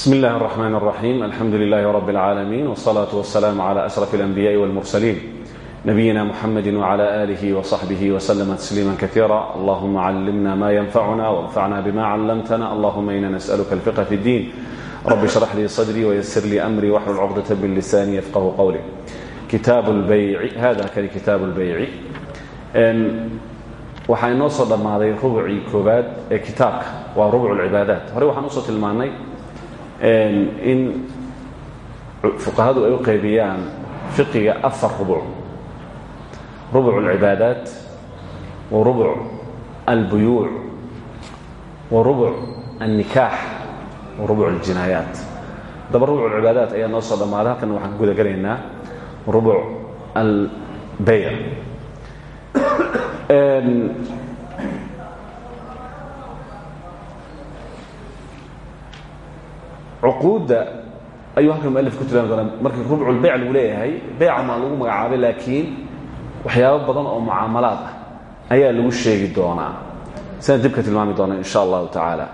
بسم الله الرحمن الرحيم الحمد لله رب العالمين والصلاة والسلام على أشرف الأنبياء والمرسلين نبينا محمد وعلى آله وصحبه وسلم تسليما كثيرا اللهم علمنا ما ينفعنا وانفعنا بما علمتنا اللهم إنا نسألك الفقه في الدين رب اشرح لي صدري ويسر لي أمري واحلل عقدة من لساني يفقه قولي كتاب البيع هذا كان كتاب البيع waxaa inoo soo dhammaaday rubucii koobaad ee kitaabka waa rubuc اlcibaadaat horey waxaan usoo tilmaannay in fuqahadu ay u qaybiyaan fiqiga afar rubuc. Rubuc alcibaadaat wa rubuc albuyuuc wa rubuc alnikaax wa rubuc aljinaayaat. Haddaba rubuc alcibaadaat ayaa noo soo dhammaaday halkan waxaan guda gelaynaa rubuc albeyr cuquudda ayuu halkan mualif ku tilmaami doonaa. Markii rubculbeyc lagu leeyahay beyca maa lagu magacaabay laakiin waxyaabo badan oo mucaamalaad ah ayaa lagu sheegi doonaa. Sidaan dib ka tilmaami doona in sha allahu tacaala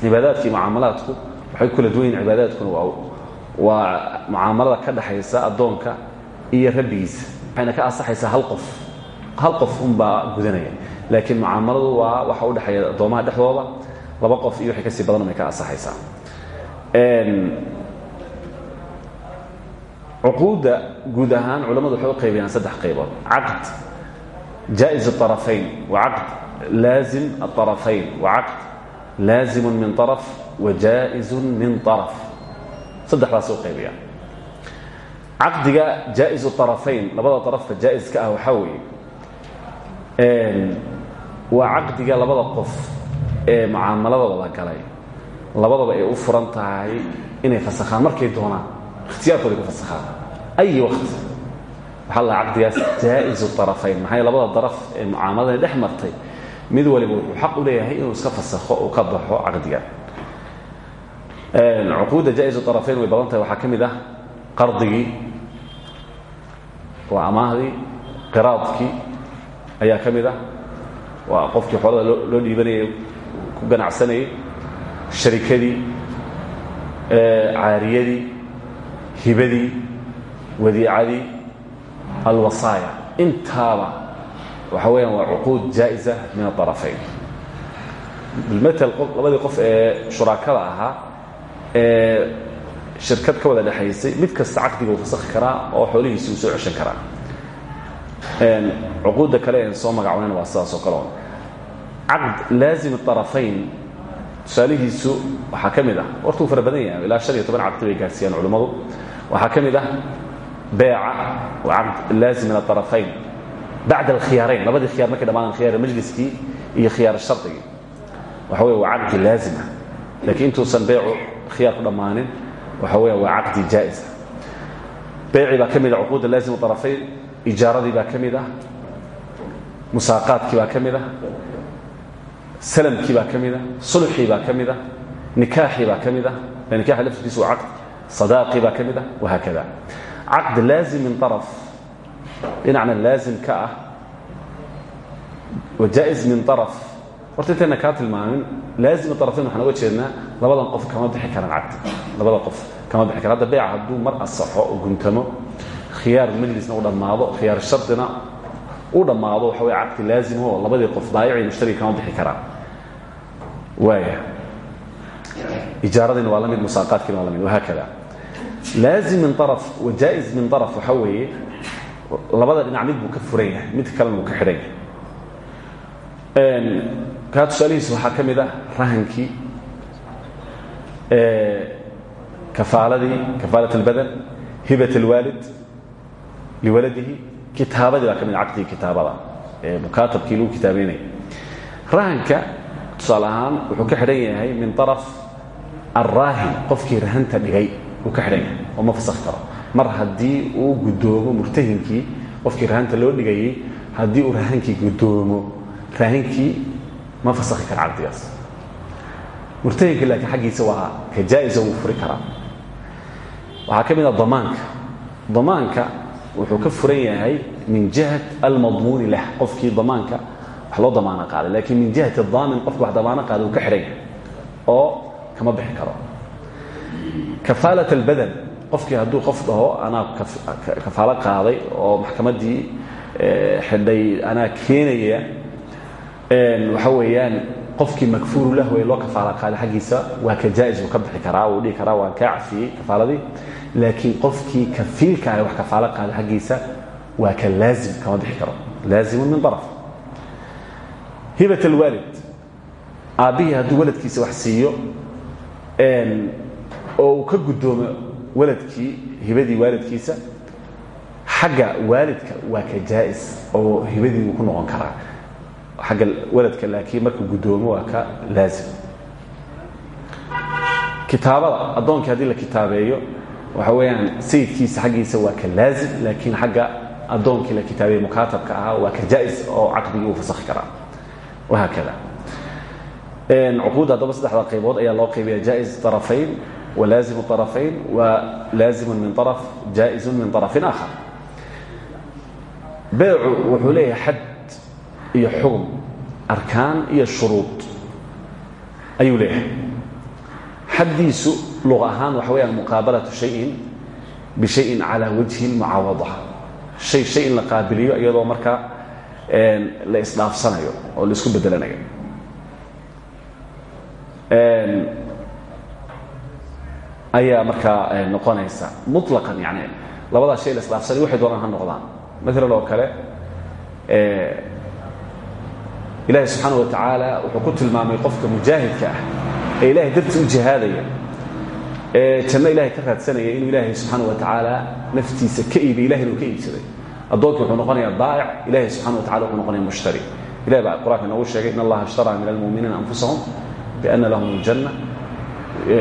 cibaadaadkii mucaamalaadku waxay kula duwan yihiin cibaadaadkuna waa waa mucaamalada ka dhaxaysa addoonka iyo rabbigiisa. Waxayna ka asaxaysaa hal qof. Hal qof unbaa gudanaya. Laakiin mucaamaladu waa waxa u dhexeeya addoomaha dhexdooda. Laba qof iyo waxay ka sii badan bay ka asaxaysaa cuquudda guud ahaan culammadu waxay u qaybiyaan saddex qaybood caqd jaa'iz الطarafayn wa caqd laazim الطarafayn wa caqd laazimu min طaraf wa jaa'izu min طaraf saddexdaas u qaybiyaan caqdiga jaa'iz الطarafayn labada طarafka jaa'iska ah waxaa weeye waa caqdiga labada qof ee mucaamalada wada galay labadaba ay u furan tahay inay fasakhaan markay doonaan ikhtiyaarkooda ku fasakhaan ay waqti. Waxaa la caqdigaas jaa'izu طarafayn maxay labada daraf ee mucaamalada dhex martay? Mid waliba wuxuu xaq u leeyahay inuu iska fasakho uu ka baxo caqdiga. Cuquudda jaa'izu طarafayn way badan tahay. Waxaa ka mid ah qardigii waa amaahdii qiraadkii ayaa ka mid ah. Waa qofkii xoolada loo dhiibanayay ku ganacsanayay sharikadii caariyadii hibadii wadiicadii alwasaaya. Intaaba waxa weyaan waa cuquud jaa'iza min aarafayn bilmatel labadii qof ee shuraakada ahaa ee shirkad ka wada dhexaysay mid kasta caqdiga uu fasakhi karaa oo xoolihiisi uu soo ceshan karaa. Cuquudda kale en soo magacweyna waa sidaas oo kale on caqd laazim tusaalihiisu waxaa ka mid ah wartuu fara badan yahay ilaa han iyo toban caqdi bay gaarsiiyaan culimmadu. Waxaa ka mid ah beeca caqd laazim min aطarafayn bacd alkhiyaarayn labadii khiyar markay dhamaan khiyaar majliskii iyo khiyaar shardigii. Waxa wey waa caqdi laazima lakiin intuusan beecu khiyaar ku dhammaanin waxa weya waa caqdi jaa'isa beecii baa ka mid ah cuquudda laazim طarafayn ijaaradii baa ka mid ah musaaqaadkii baa ka mid ah salamkii baa ka mid a sulxii baa ka mid a nikaaxii baa ka mid ah nikaxa laftirkiisu waa caqdi sadaaqii min araf dhinacna laazim ka ah wajaa-is min araf horta intayna kaa tilmaamin laazim arafayn waxaan uga jeednaa kama bixi karaan caqdi labada qof kama bixi karan hadda beyca hadduu mar asaxo oo guntamo khiyaar majlisna u dhammaado khiyaar shardina u dhammaado waxa way caqdi laazimahoo labadii qof daayacay mushtarikama bixi karaan. Waaya ijaaradina waa mid musaaqaadkina waa la mid wahaakada laazim min araf wa jaa-iz min araf waxa labada dhinac mid buu ka furan yahay mid kalena buu ka xidhan yahay. Kaa tusaalihiisa waxaa ka mid ah rahankii kafaaladii kafaalat اlbadan hibat اlwaalid liwaladihi kitaabadii baa ka mid caqdigii kitaabada. Ee mukaatabkii lagu kitaabeynaya rahanka tusaale ahaan wuxuu ka xidhan yahay min طaraf alraahin qofkii rahanta dhigay uu ka xidhan yahay oo ma fasakhi karo. Mar haddii uu guddoomo murtahinkii qofkii rahanta loo dhigayey haddii uu rahankii guddoomo raahinkii ma fasakhi kara caqdigaas. Murtahinka laakiin xaggiisa waa ka jaa'isa wuu furi karaa. Waxaa ka mid ah damaanka. Damaanka wuxuu ka furan yahay min jihat almadmuuni lah qofkii damaanka wax loo damaano qaaday laakiin min jihati daamin qofki wax damaano qaaday uu ka yahay oo kama bixi karo. Kafaalat albadel qofkii hadduu qof dhaho anaa kafaalo qaaday oo maxkamaddii xidhay anaa keenaya waxa weeyaan qofkii makfuuru lahu ee loo kafaalo qaaday xaggiisa waa ka jaa'is uu ka bixi karaa uu dhihi karaa waan kaa cafiyey laakiin qofkii kafiilka ah wax kafaalo qaaday xaggiisa waa ka laazim kama bixi karo. Laazimun min araf hibat alwaalid aabbihii hadduu waladkiisa wax siiyo oo ka guddoomo waladkii hibadii waalidkiisa xagga waalidka waa ka jaa'is oo hibadii ku noqon karaa agga waladka laakiin marka guddoomo waa ka laazim kitaabada addoonkii haddii la kitaabeeyo waxa weeyaan sayidkiisa xaggiisa waa ka laazim laakiin xagga addoonkii la kitaabeeye mukaatabka ahaa waa ka jaa-is oo caqdigii uu fasakhi karaa wahaa kada cuquudda haddaba saddexda qaybood ayaa loo qaybiya jaa-is arafayn walaazim arafayn wa laazimun min araf jaa-izun min arafin aakhar beecu wuxuu leeyahay xad iyo xugm arkaan iyo shuruud ayuu leeyahay. Xaddiisu luq ahaan waxa weyaan muqaabalatu shayin bishayin calaa wajhi اlmucaawada shay in la qaabiliyo iyadoo markaa la isdhaafsanayo oo la isku bedelanayo. Ayaa markaa noqonaysa muطlaqan yani labadaa shay la isdhaafsanay waxay doonaan noqdaan. Maalan oo kale ilaahay subxaana wa tacaala wuxuu ku tilmaamay qofka mujaahidka ah ee ilahay dartii u jihaadaya ee janno ilahay ka raadsanaya inuu ilaahay subxaana wa tacaala naftiisa ka iibiy ilahay inuu ka iibsaday addoonki wuxuu noqonayaa daa'ic ilahay subxana wa tacala wuxuu noqonaya mushtari ilahi baa qur'anka inoogu sheegay in allaha ishtaraa min almu'miniina anfusahum biana lahum aljanna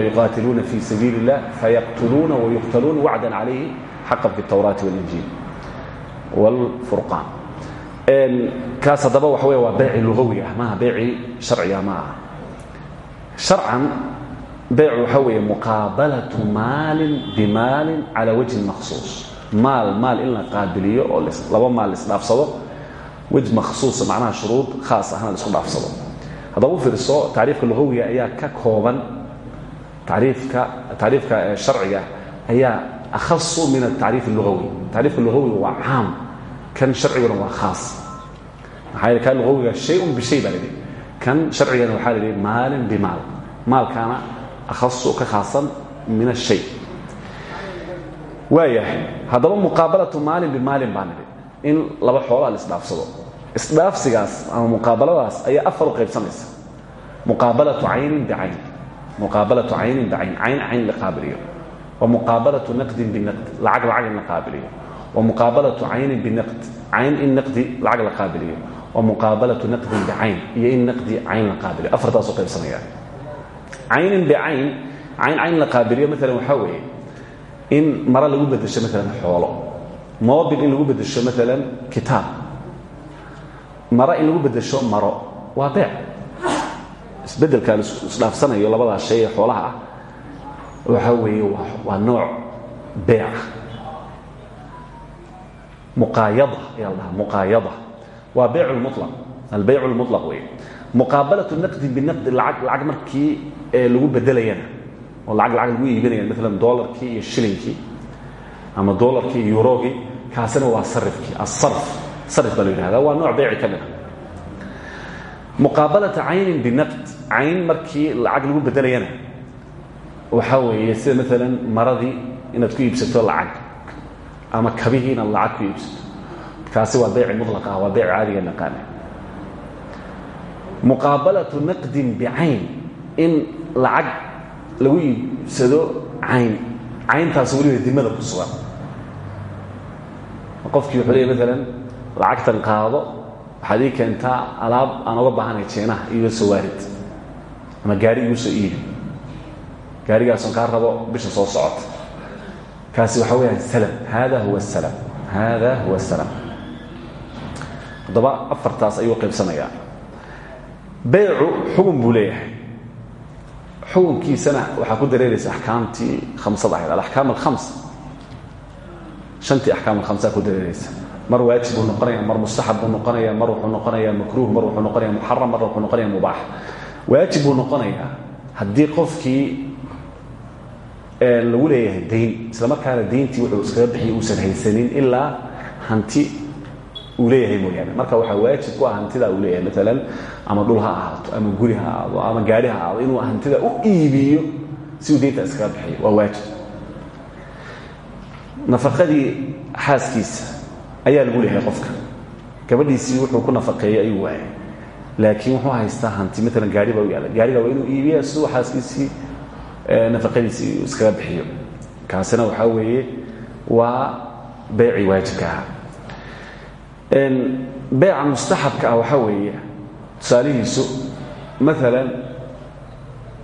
yuqaatiluuna fi sabiili اllah fayaqtuluuna wayuqtaluuna wacdan calayhi xaqan fi اtawraati waاlinjiil wاlfurqaan kaas haddaba waxa wey waa beyci lugawi ah maaha beyci sharciga ma aha sharcan beycu waxa weeye muqaabalatu maalin bimaalin cala wajhin makhsuus. Maal maal in la qaabiliyo oo laba maal isdhaafsado wej makhsuusa macnaha shuruud khaas ahna la isku dhaafsado. Haddaba u fiirso tacriifka lugawiga ayaa ka kooban tariifka tacriifka sharciga ayaa akhasu min atacriif اlugawi tacriifka lugawiga waa caam kan sharciguna waa khaas. Maxaa yidhi kan lugawiga shay-un bishay baa lidhi kan sharcigana waxaa la yidhi maalin bimaal. Maalkaana akhasu ka khaasan min ashay waayahay haddaba muqaabalatu maalin bimaalin baa nidhi in laba xoolaa la isdhaafsado. Isdhaafsigaas ama muqaabaladaas ayaa afar u qaybsamaysa muqaabalatu caynin bicayn muqaabalatu caynin bicayn cayn cayn la qaabiliyo wa muqaabalatu naqdin binaqd. Lacag lacag in la qaabiliyo muqaabalatu caynin binaqd cayn in naqdi lacag la qaabiliyo wa muqaabalatu naqdin bicayn iyo in naqdi cayn la qaabiliyo. Afartaasoo qaybsanaya. Caynin bicayn cayn cayn la qaabiliyo maalan waxaa weeye in maro lagu bedesho maalan xoolo mobil in lagu bedesho maalan kitaab maro in lagu bedesho maro waa beec. Isbedelkaa isdhaafsanayo labadaa shay ee xoolaha ah waxaa weeye waa nooc beeca muqaayada ayaa la dhahaa muqaayada waa beyc lmulaq albeyc lmulaq wey muqaabalatu naqdin binaqdi lacag lacag markii lagu bedelayana oo lacag lacag lagu iibinaya maalan dolarkii iyo shilinkii ama dolarkii iyo eurogii kaasina waa sarifkii asarf sarif baa la yidhahda waa nooc beyci ka mid a muqaabalata caynin binaqd cayn markii lacag lagu bedelayana. Waxaa weeye sida maalan maradii inaad ku iibsato lacag ama kabihii inaad lacag ku iibsato. Kaasi waa beyci mulaq ah waa beyc caadiga naqaana muqaabalatu naqdin bicayn in lacag lagu iibsado cayn. Cayntaas weliba dimada ku sugan. Qofkii wuxuu leey maalan lacagtan qaado waxaad ii keentaa alaab aan oga baahanay jeenaha iyo sawaarid ama gaari igu soo iibi. Gaarigaasoon kaa rabo bisha soo socota kaasi waxaa weyaan salam. Hada huwa salam. Hada huwa salam. Haddaba afartaas ayuu qaybsanayaa beycu xugun buu leeyahay. Xukunkiisana waxaa ku dareeraysa axkaamtii khamsada ahayd. Alaxkaam alkhams. Shantii axkaam alkhamsaa ku dareeraysa. Mar waajib buu noqonaya mar mustaxab buu noqonaya mar wuxuu noqonaya makruuh mar wuxuu noqonaya muxaram mar wuxuu noqonaya mubaax. Waajib buu noqonayaa. Haddii qofkii lagu leeyahay dayn isla markaana dayntii wuxuu iskaga bixiy uusan haysanin ilaa hanti uu leeyahay mooyaane. Marka waxaa waajib ku ah hantida uu leeyahay maalan ama dhul ha ahaato ama guri ha ahaado ama gaari ha ahaado inuu hantida u iibiyo si uu daynta iskaga bixiyo waa waajib. Nafaqadii xaaskiisa ayaa lagu leeyahay qofka. Gabadhiisii wuxuu ku nafaqeeyey ayuu waayay laakiin wuxuu haystaa hanti maalan gaari baa u yaalla. Gaariga waa inuu iibiya siduu xaaskiisii nafaqadiisii iskaga bixiyo. Kaasina waxaa weeye waa beecii waajibka ah. Beeca mustaxabka ah weeye tusaalihiisu maalan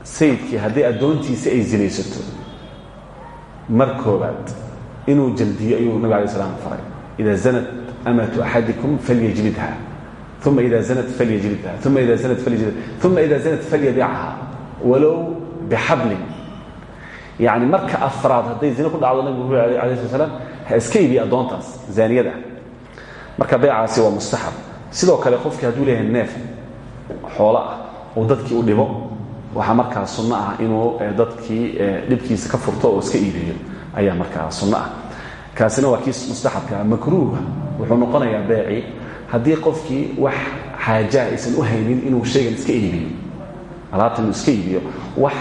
sayidkii haddii addoontiisa ay zinaysato mar inuu jaldiyo ayuu nabig alay slam faray zanat amatu axadikum falyajlidha uma ida zanat falyajlidha uma ida zanat falyajlidha uma ida zanat falyabicha walow bixablin yani marka afraad hadday zine ku dhacdo nabigu wuxuu yhi alayh sla slam ha iska iibiya addoontaas zaaniyada. Marka beecaasi waa mustaxab sidoo kale qofkii hadduu leeyahay neef xoolo ah uu dadkii u dhibo waxaa markaa sunno ah inuu dadkii dhibkiisa ka furto oo iska iibiyo. Ayaa markaa sunno ah. Kaasina waa kii mustaxabkaa makruuha wuxuu noqonayaa beecii haddii qofkii wax xaajaa aysan u haynin inuu shaygan iska iibiyo alaabta inuu iska iibiyo wax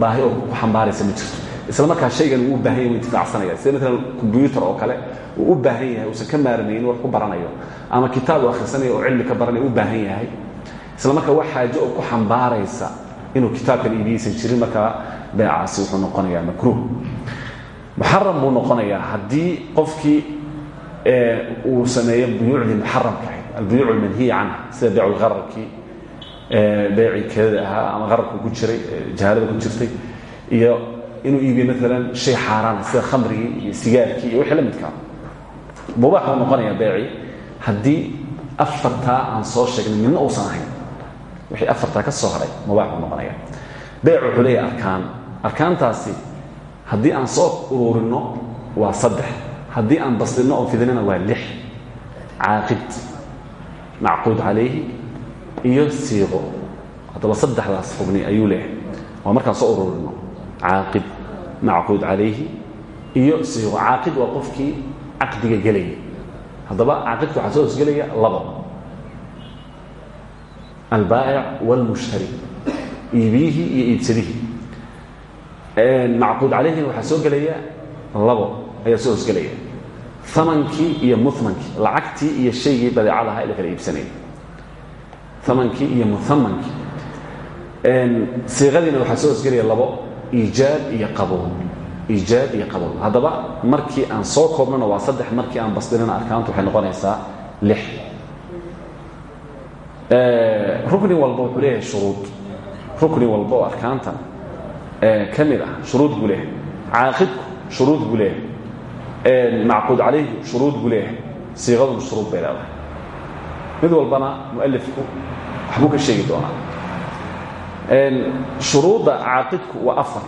baahi oo ku xambaaraysa ma jirto. Isla markaa shaygan uu u baahan yahy u intifaacsanaya sida maalan kombyuutar oo kale uu u baahan yahay uusan ka maarmaynin wax ku baranayo ama kitaab u akhrisanayo oo cilmi ka baranaya u baahan yahay. Isla markaa wax xaajo oo ku xambaaraysa inuu kitaabkan iibiyaysan jirin markaa beecaasi wuxuu noqonayaa makruuh. Muxaram buu noqonayaa. Haddii qofkii uu sameeyo buyuucdii muxaramka ahayd albuyuuc almanhiya canha sida beeculqararkii beecii keedada ahaa ama qararku ku jiray jahaalada ku jirtay. Iyo inuu iibiyo maalan shay xaaraana sida khamrigii iyo sigaarkii iyo wixii la midkaa. Mubaax buu noqonayaa beecii haddii afartaa aan soo sheegnay midna uusan ahayn. Wixii afartaa ka soo haray mubaax buu noqonaya beec wuxuu leeyahay arkaan. Arkaantaasi haddii aan soo ururinno waa saddex. Haddii aan basdinno oo fidinana waa lix. Caaqid. Macquud calayhi iyo siiqo haddaba saddexdaas xubni ayuu leeyahay. Waa markaan soo ururino caaqid macquud calayhi iyo siiqo caaqid waa qofkii caqdiga gelaya. Haddaba caaqidka waxaa soo hosgelaya laba. Albaa'ic wاlmushtari iibiyihii iyo iibsadihii. Macquud calayhina waxaa soo gelaya labo. Ayaa soo hosgelaya. Amankii iyo mumankii lacagtii iyo shaygii badeecadaha ee la kala iibsanaya amankii iyo muamankii siiqadiina waxaa soo hosgelaya labo iijaab iyo qabuul iijaab iyo qabuul haddaba markii aan soo koobnana waa saddex markii aan basdinana arkaantu waxay noqonaysaa lix. Rukni walba wuxuu leeyahay shuruud. Rukni walba oo arkaanta ka mid ah shuruud buu leeyahay. Caaqidku shuruud buu leeyahay. Macquud calayhi shuruud buu leeyahay. Siiqaduna shuruud bay leedahay mid walbana mualifku waxbuu ka sheegi doonaa. Shuruudda caaqidku waa afar.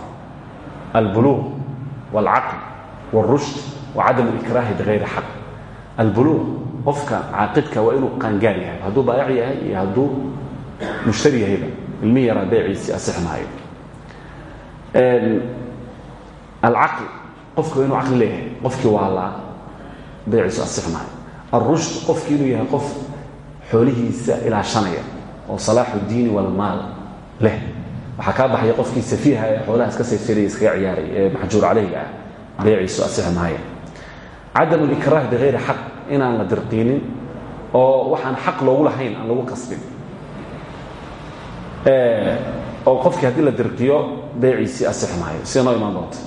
Albuluuq wاlcaql wاlrushd wacadam ikraahi bigayri xaq albuluuq qofka caaqidka waa inuu qaangaar yahay hadduu baayac yahay iyo hadduu mushtari yahayba ilmi yaraa beeciisii asixi maayo alcaql qofki waa inuu caqli leeyahay qofkii waa laa beeciisu asixi maayo alrushd qofki inuu yahay qof xoolihiisa ilaashanaya oo salaaxu diini walmaal leh. Waxaa kaa baxaya qofkii safiiha ee xoolaha iska sayfiraya iskaga ciyaaray ee maxjuur calayhiga ah beeciisu asixi maaya cadam likraah bikayri xaq inaan la dirqiinin oo waxaan xaq loogu lahayn aan lagu qasbin. Oo qofkii haddii la dirqiyo beeciisii asixi maayo sida noo imaan doonta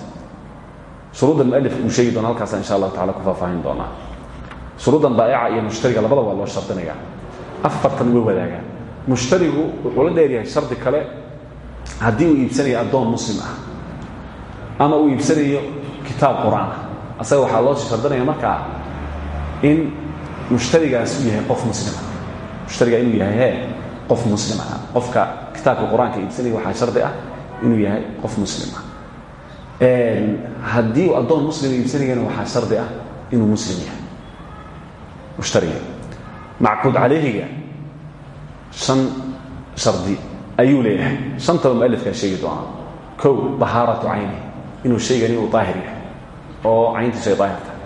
shuruuddan mualifka uu sheegi doona halkaasa insha allahu tacala ku faahfaahin doonaa. Shuruuddan baa'ica iyo mushtariga labada waa loo shardinaya afartan way wadaagaan mushtarigu wuxuu la dheeryahay shardi kale haddii uu iibsanayo addoon muslim ah ama uu iibsanayo kitaab qur'aan ah. Asaga waxaa loo shardinaya markaa in mushtarigaas uu yahay qof muslima mushtariga inuu yahay he qof muslim ah. Qofka kitaabka qur'aanka iibsanaya waxaa shardi ah inuu yahay qof muslim ah. Haddii uu addoon muslima iibsanayana waxaa shardi ah inuu muslim yahay. Mushtariga macquud calayhiga shan shardi ayuu leeyahay. Shantaba mualifkaa sheegi doonaa kow bahaaratu cayni inuu shaygani uu daahir yahay oo cayntiisu ay daahir tahay.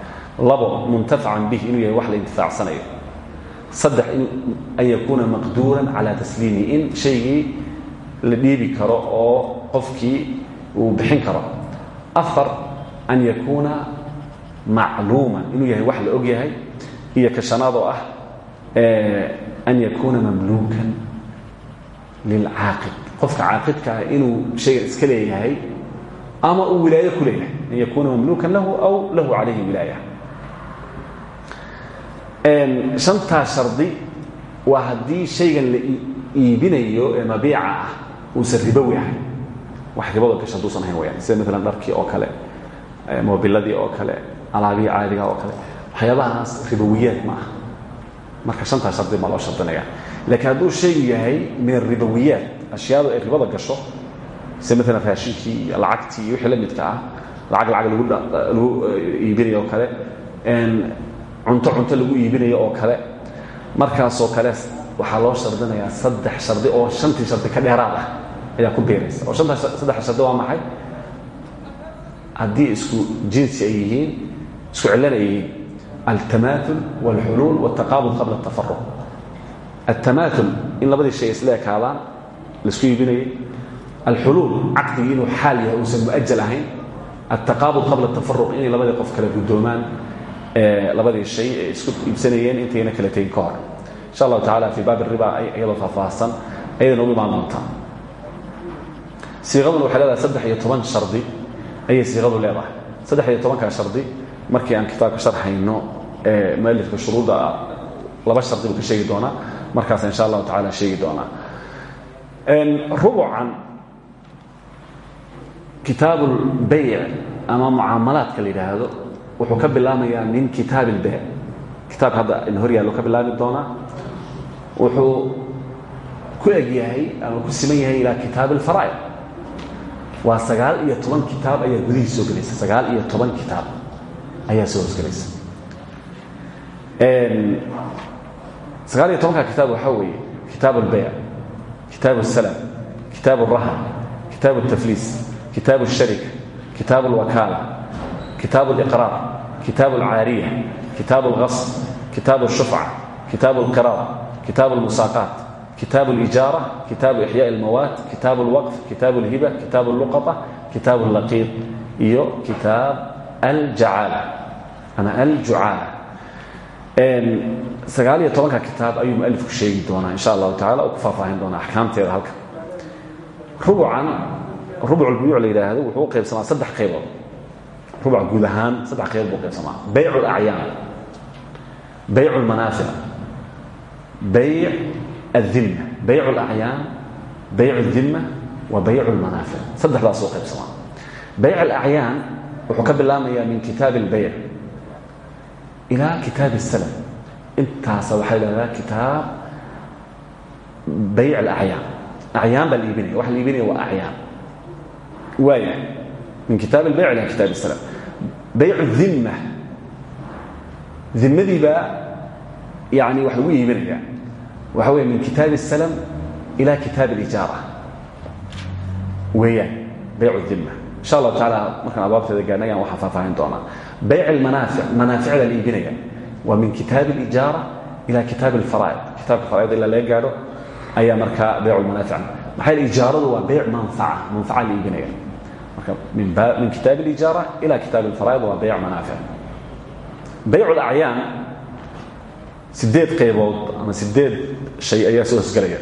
Labo muntafacan bih inuu yahay wax la intifaacsanayo saddex an yakuuna maqduuran calaa tasliimi in shaygii la dhiibi karo oo qofkii uu bixin karo. Afar an yakuuna macluuman inuu yahay wax la og yahay iyo ka shanaad oo ah an yakuuna mamluukan lilcaaqid qofka caaqidka ah inuu shaygan iska leeyahay ama uu wilaayo ku leeyahay an yakuuna mamluukan lahu aw lahu calayhi wilaaya shantaa shardi waa haddii shaygan la iibinayo ee mabiica ah uusan ribowi wax ribada gasha haduusan ahayn wayaan sida maalan dharkii oo kale moobiladii oo kale alaabihii caadiga oo kale waxyaabahaas ribowiyaad ma aha marka shantaa shardi baa loo shardinaya laakiin hadduu shaygu yahay min aribowiyaat ashyaadu ay ribada gasho sida maalan raashinkii iyo lacagtii iyo wixii la midka ah lacag lacag lagu iibinayo oo kale cunto cunto lagu iibinayo oo kale. Markaasoo kale waxaa loo shardinayaa saddex shardi oo shantii shardi ka dheeraad ah ayaa ku beeraysa. Oo shanta saddex shardi waa maxay? Haddii isku jinsi ay yihiin isku cillan ay yihiin altamaatul wاlxuluul wاtaqaabud qabla اtafaruq altamaatul in labadii shay isla ekaadaan laisku iibinayay alxuluul caqdigii inuu xaal yahay uusan muajal ahayn altaqaabud qabla tafaruq inay labadii qof kala guddoomaan labadii shay ay isku iibsanayeen intayna kala tegin ka hor insha allahu tacala fii baab riba iyadoo faahfaahsan ayadana u imaan doontaa siiqaduna waxay leedahay saddex iyo toban shardi ayay siiqadu leedahay saddex iyo tobankaa shardi markii aan kitaabka sharxayno mualifka shuruudda laba shardi buu ka sheegi doonaa. Markaas insha allahu tacala sheegi doonaa. Rubucan kitaabulbayc ama mucaamalaadka la yidhaahdo wuxuu ka bilaamayaa min kitaab ilbayc kitaabka hadda in hor yaallo ka bilaabi doonaa. Wuxuu ku eg yahay ama ku siman yahay ilaa kitaab alfaraa'id waa sagaal iyo toban kitaab ayaa gudihii soo gelaysa iyo toban kitaab ayaa soo hosgelaysa sagaal iyo tobanka kitaab waxaa weeye kitaab albayc kitaab alsalam kitaab alrahan kitaab altafliis kitaab alsharika kitaab alwakaala kitaab aliqraar kitaab alcaariya kitaab algasb kitaab alshufca kitaab alqiraar kitaab almusaaqaat kitaab alijaara kitaabu ixyaa almawaat kitaab alwaqf kitaab alhiba kitaab alluqata kitaab allaqiid iyo kitaab aljacaala ama aljucaala sagaal iyo tobanka kitaab ayuu mualifku sheegi doonaa insha allahu tacala oo ku faahfaahin doonaa axkaamteeda halka rubucan rubuculbuyuuc la yidhaahdo wuxuu u qaybsamaa saddex qaybood rubuc guud ahaan saddex qaybood buu qaybsamaa bayc alacyaan bayc almanaafic bayc aldimma bayc alacyaan bayc aldimma wa bayc almanaafic saddexdaas u qaybsamaa bayc alacyaan wuxuu ka bilaamayaa min kitaab albayc ilaa kitaab الslm intaasa waxaa lahahdaa kitaab bayc اlacyaan acyaan baa la iibinaya waxa la iibinaya waa acyaan waaya min kitaab اlbayc ila kitaab الslm bayc الdima dimadii baa yani wax lagu iibinaya waxa weya min kitaab الslm ila kitaab اlijaara weeyaan bayc الdima insha allahu tacaala markaan abaabteeda gaarna ayaan waxaa faahfaahin doonaa. Bayc almanaafic manaaficda la iibinaya waa min kitaab alijaara ila kitaab alfaraa'id. Kitaabka faraaid ilaa laga gaadho ayaa markaa bayc lmanaafic maxaa yeel ijaaradu waa bayc manfaca manfaca la iibinaya. Marka min kitaab alijaara ila kitaab alfaraa'id waa bayc manaafic. Bayc alacyaan sideed qaybood ama sideed shay ayaa soo hosgelaya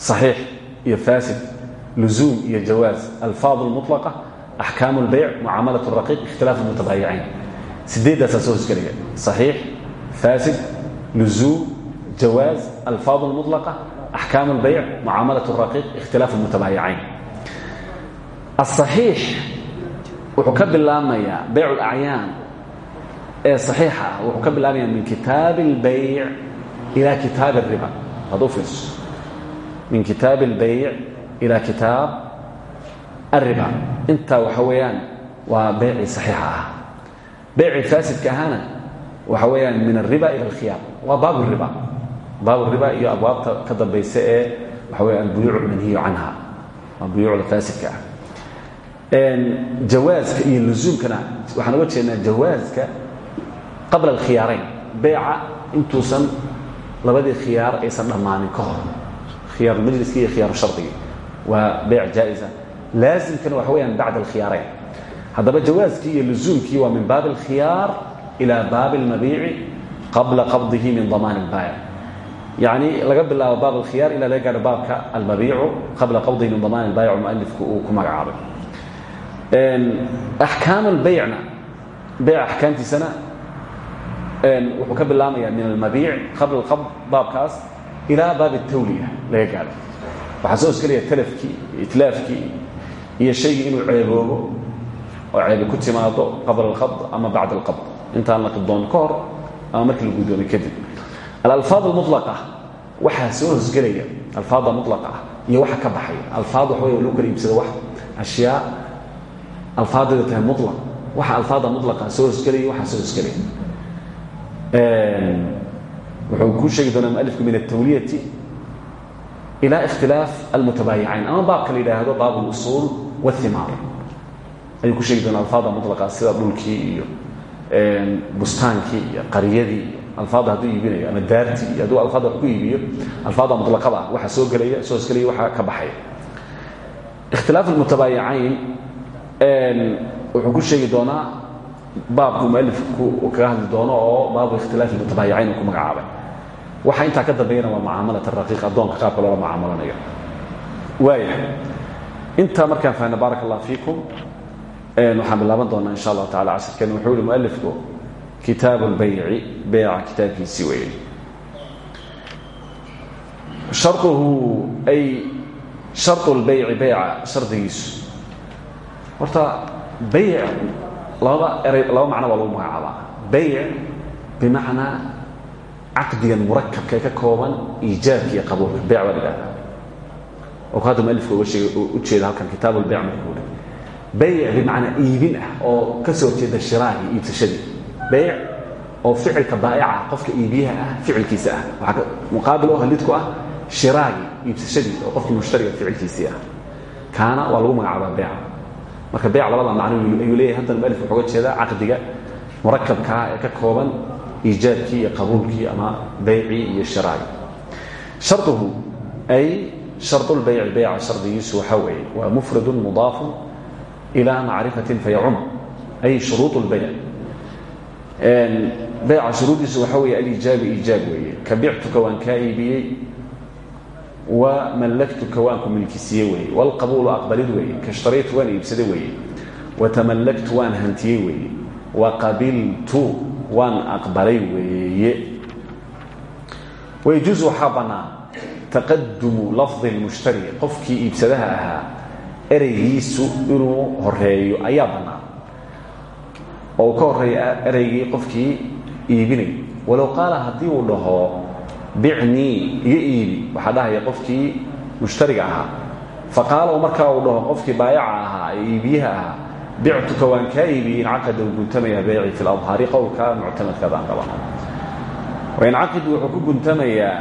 صaxiix iyo fasid luzuum iyo jawaaz alfaad اlmuطlaqa axkaam اlbayc mucaamalaة الraqiiq ikhtilaaf اlmutabaayicayn sideeddaasaa soo hosgelaya صaxiix fasid luzuum jawaaz alfaad اlmuطlaqa axkaam اlbayc mucaamalaة الraqiiq ikhtilaaf اlmutabaayicayn aلصaxiix wuxuu ka bilaabmayaa bayc اlacyaan ee صaxiixa ah wuxuu ka bilaabmaya min kitaab اlbayc ila kitaab الriba hadduu fiirso min kitaab اlbayc ila kitaab الriba intaa waxa weeyaan waa baycii صaxiixa ah baycii faasidka ahana waxa weeyaan min الriba ila اlkhiyaar waa baab الriba baab الriba iyo abwaabta ka dambaysa ee waxa weya albuyuuc اlmanhiyu canha waa buyuucda faasidka ah jawaaska iyo lusuumkana waxaan uga jeednaa jawaaska qabla alkhiyaarayn beeca intuusan labadii khiyaar aysan dhammaanin ka hor khiyaarulmajliski iyo khiyaaru shardigii waa beec jaa'iza. Laasimkana waxa weyaan bacda alkhiyaarayn. Haddaba jawaaskii iyo lusuumkii waa min baabi alkhiyaar ila baabi almabiici qabla qabdihi min damaan ilbaayic yacni laga bilaabo baab alkhiyaar ilaa laga gaadho baabka almabiicu qabla qabdihi min damaan ilbaayic mualifku uu ku magacaabay. Axkaam albaycna beyc axkaamtiisana wuxuu ka bilaabmaya min almabiic qabla alqabd baabkaas ilaa baab altawliya laga gaadho waxaa soo hosgelaya talafkii itlaafkii iyo shaygii inuu ceeboobo oo ceebi ku timaado qabla alqabd ama bacda alqabd. Intaan la qibdoon ka hor ama markii la guddoomay kadib. Alalfaad almulaqa waxaa soo hosgelaya alfaada mulaqa ah iyo waxa ka baxaya alfaad waxa wey lagu kala iibsado wax ashyaa alfaadeeda tahay mulaq waxa alfaada mulaqa soo hosgelaya waxaa soo hosgelaya. Wuxuu kuu sheegi doonaa mualifku min altawliyati ila ikhtilaaf almutabaayicayn ama baabka la yidhaahdo baab اlusuul wاhimaar ayuu ku sheegi doonaa alfaada mulaqa sida dhulkii iyo bustaankii iyo qaryadii iyo alfaada hadduu iibinayo ama daartii iyo hadduu alfaada ku iibiyo alfaada mutlaqada ah waxa soo gelaya soo hosgelaya waxa ka baxaya ikhtilaaf almutabaayicayn wuxuu ku sheegi doonaa baabku mualifku kaga hadli doono oo baabu ikhtilaafi mutabaayicayn uu ku magacaabay waxa intaa ka dambeeyana waa mucaamalat araqiiq addoonka qaabka loola mucaamalanayo waaya intaa markaan fahna baaraka allah fiikum waxaan bilaaban doonaa insha allahu tacala casirkeen wuxuu yihi mualifku kitaabu lbayci beeca kitaabkiisii weeye. Sharuhu ay sharu lbayci beyca shardigiisu. Horta bayc lababa eray laba macno baa lagu magacaabaa. Bayc bimacnaa caqdigan murakabka ee ka kooban iijaabka iyo qabuulka beyc baa dhigahda oo hadda mualifka uga sheegay u jeeda halkan kitaab lbayc markuu hi bayc bimacnaa iibin ah oo ka soo jeeda shiraahi iibsashadii. Bayc oo ficilka baa'ica qofka iibiyaha ah ficilkiisa ah. Waxaa muqaabil oo halid ku ah shiraagi iibsashadii oo qofkii mushtariga ficilkiisii ah. Kaana waa lagu magacaabaa beeca marka beyc labada macno ayuu leeyahay. Haddana mualif wuxuu uga jeedaa caqdiga murakabkaa ee ka kooban iijaabkii iyo qabuulkii ama beycii iyo shiraagi sharduhu ay shardu lbayci beyca shardigiisu waxaa weeye waa mufradun mudaafun ilaa macrifatin fayacum ay shuruud lbayc beyca shuruudiisu waxaa weeye alijaabi iijaab weeye. Ka bictuka waan kaa iibiyey wa mallaktuka waan ku milkisiye weeye. Wاlqabuulu aqbalid weeye kashtaraytu waan iibsada weeye. Watamallaktu waan hantiyey weeye. Waqabiltu waan aqbalay weeye. Wayajuuز waxaa bannaan taqadumu lafdi اlmushtari qofkii iibsadaha ahaa ereygiisu inuu horeeyo ayaa bannaan oo uu ka horreeya ereygii qofkii iibinay. Walow qaala haddii uu dhaho bicnii iga iibi. Waxaa dhahaya mushtariga ahaa. Faqaala markaa uu dhaho qofkii baayaca ahaa iibiyaha bictuka waan kaa iibiyey incaqada uu guntamaya beyci fi ladhaari qowlka muctamadkaadaan qabano wayancaqid wuxuu ku guntamayaa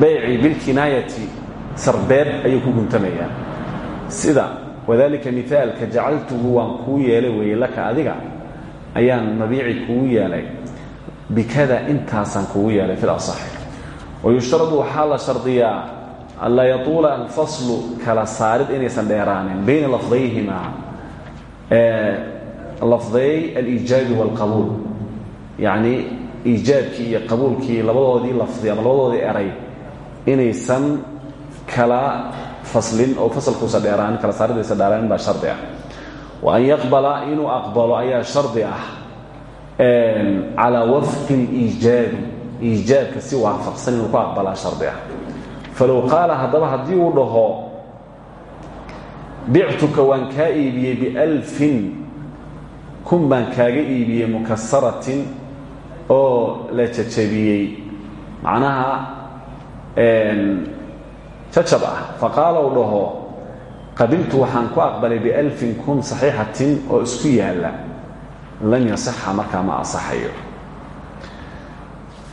beyci bilkinaayati sarbeeb ayuu ku guntamayaa sida wadalika miaalka jacaltuhu waan kuu yeelay weeye laka adiga ayaan mabiici kugu yeelay bikada intaasaan kugu yeelay fi lasaxi wayushtaradu waxaa la shardiyaa anlaa yatuula alfaslu kala saarid inaysan dheeraanin bayna lafdayhimaa lafday aliijaabi waalqabuul yacni iijaabkii iyo qabuulkii labadoodii lafdi ama labadoodii eray inaysan kala faslin oo fasalkuusa dheeraanin kala saaridaysa dheeraanin baa shardi ah wa an yaqbala inuu aqbalo ayaa shardi ah calaa wafqi اliijaabi iijaabka si waafaqsan ku aqbalaa shardi ah falow qaala haddaba haddii uu dhaho bictuka waan kaa iibiyey bialfin kun baan kaaga iibiyey mukasaratin oo la jajabiyey macnaha jajab ah faqaala uu dhaho qabiltu waxaan ku aqbalay bialfin kun saxiixatin oo isku yaalla lam yaصixa markaa ma asaxayo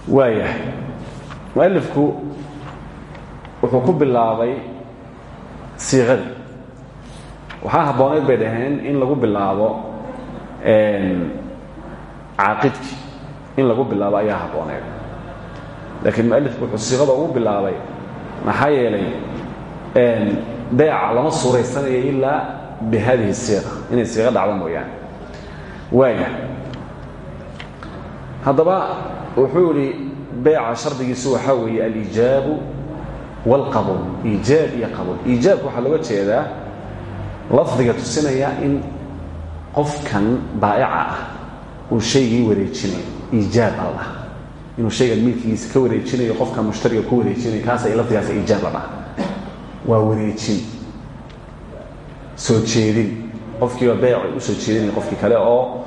waayahay mualifku wuxuu ku bilaabay siiqadii waxaa habbooneyd bay dhaheen in lagu bilaabo caaqidkii. In lagu bilaabo ayaa habbooneyd laakiin mualifku wuxuu siiqada ugu bilaabay maxaa yeelay beeca lama suuraysanayo ilaa bi hadihi siiqa inay siiqo dhacdo mooyaane. Waaya haddaba wuxuu idhi beeca shardigiisu waxaa weeye alijaabu wاlqabuul iijaab iyo qabuul iijaabka waxaa looga jeedaa lafdiga tusinaya in qofkan baa'ica ah uu shaygii wareejinayo iijaab allah. Inuu shaygan milkigiisa ka wareejinayo qofka mushtariga ku wareejinayo kaasa lafdigaas iijaab la dhaha waa wareejin. Soo jeedin. Qofkiiba beeca u soo jeedinaya qofkii kale oo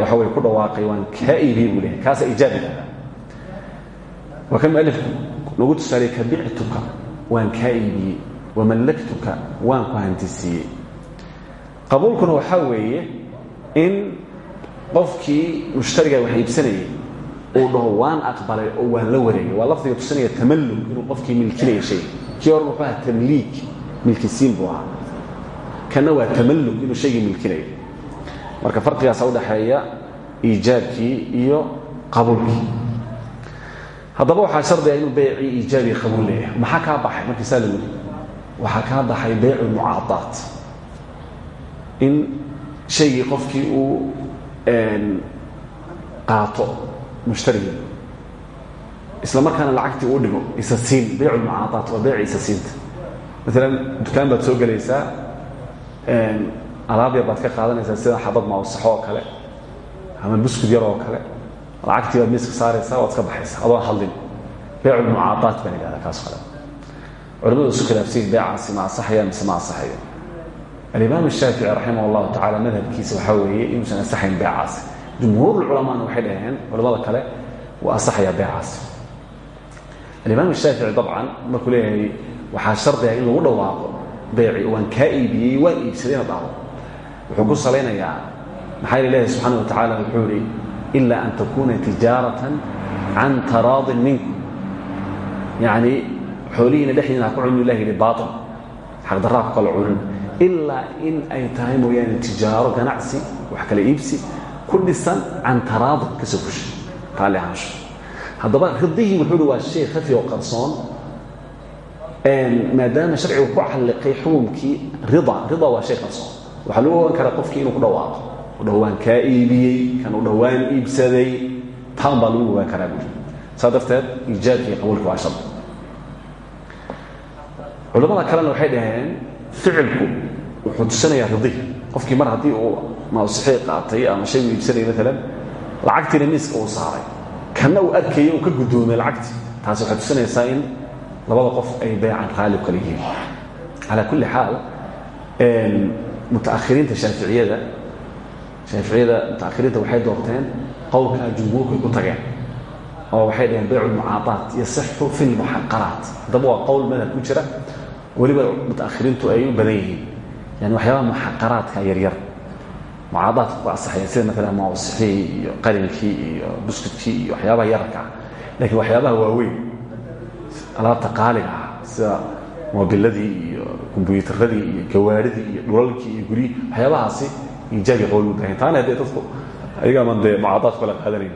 waxa wey ku dhawaaqay waan kaa iibiye buu lehay kaasa iijaab yidhahda waa kan mualifku nagu tusaalay ka bictuka waan kaa iibiyey wamallaktuka waan ku hantisiiyey qabuulkuna waxaa weeye in qofkii mushtariga wax iibsanayay uu dhaho aqbalay oo waan la wareegay. Waa lafdiga tusinaya tamalluk inuu qofkii milkinaya shay kii hore wuxuu ahaa tamliik milkisiin buu ahaa. Kana waa tamalluk inuu shaygii milkinayo marka farqigaasa udhaxeeya iijaabkii iyo qabuulkii haddaba waxaa shardiga inuu beycii iijaabi qabuul leeyahay maxaa kaa baxay? Markii saa lagu waxaa kaa baxay beycu mucaadaat. In shaygii qofkii uu qaato mushtarigii isla markaana lacagtii uu dhigo isa siin beycu mucaadaat waa beyci isa siinta maalan dukaan baad soo gelaysaa alaab yar baad ka qaadanaysaa sida xabad maawasaxo oo kale ama buskud yar oo kale lacagtii baad miiska saaraysaa waad ka baxaysaa adoon hadlin beeculmucaaaat baan ihahda kaas kale culamadu isu khilaafsayin beecaasi ma asaxayaan mise ma asaxayo alimaam ashaafici raximah allahu tacala madhabkiisa waxaa weeye inuusan asaxayn beecaasi jumhuurulculamaana waxay dhaheen culamada kale waa asaxayaa beecaasi alimaam shaafici dabcan markuu leeyahay waxaa shardiga ah in lagu dhawaaqo beeci waan kaa iibiyey waan iibsaday inaad dhaho wuxuu ku salaynayaa maxaa la leeyahay subxaana wa tacaala wuxuu ihi ila an takuna tijaaratan can taraadin minkum yacni xoolihiina dhexdiina ha ku yidhi baail xaqdarraa ku kala cunin ilaa in ay tahay mooyaane tijaaro ganacsi wax kala iibsi ku dhisan can taraadin ka soo ridihii wuxuu waa shay khafi oo qarsoon maadaama sharcigu ku calliqay xukumkii rida rida waa shay qarsoon waxaa lagu ogan karaa ku dhawaaqo u dhaho waan kaa iibiyey kan u dhowaan iibsaday taan baa lagu ogaan karaa buuri saa darteed iijaabkii qabuulka waa shardi culamada kalena waxay dhaheen ficilku wuxuu tusinayaa ridihi qofkii mar haddii uu mausixii qaatay ama shaygu iibsanaya maalan lacagtiina miiska uu saaray. Kanna uu arkayay uu ka guddoomay lacagtii. Taasi waxay tusinaysaa in labada qof ay beecan raali kala yihiin. Calaa kulli xaal mutaakhiriinta shaaficiyada shaaficiyada mutaakhiriinta waxay doorteen qowlka jumhuurku ay ku tageen oo waxay dhaheen baycu lmucaadaat yasixu fi lmuxaqaraat haddaba waa qowl madhab ku jira weliba mutaakhiriintu ay u badan yihiin. Yani waxyaabaha muxaqaraadka yaryar mucaadaadka ku asaxaya sida maalan maawasixii iyo qalinkii iyo buskudkii iyo waxyaabaha yararka ah lakiin waxyaabaha waaweyn alaabta qaaliga ah sida moobiladii iyo kombyuutaradii iyo gawaaridii iyo dhulalkii iyo guryihi waxyaabahaasi u dahayn taana haddee dadku ayagaaman dee mucaadaadku kala qaadanayn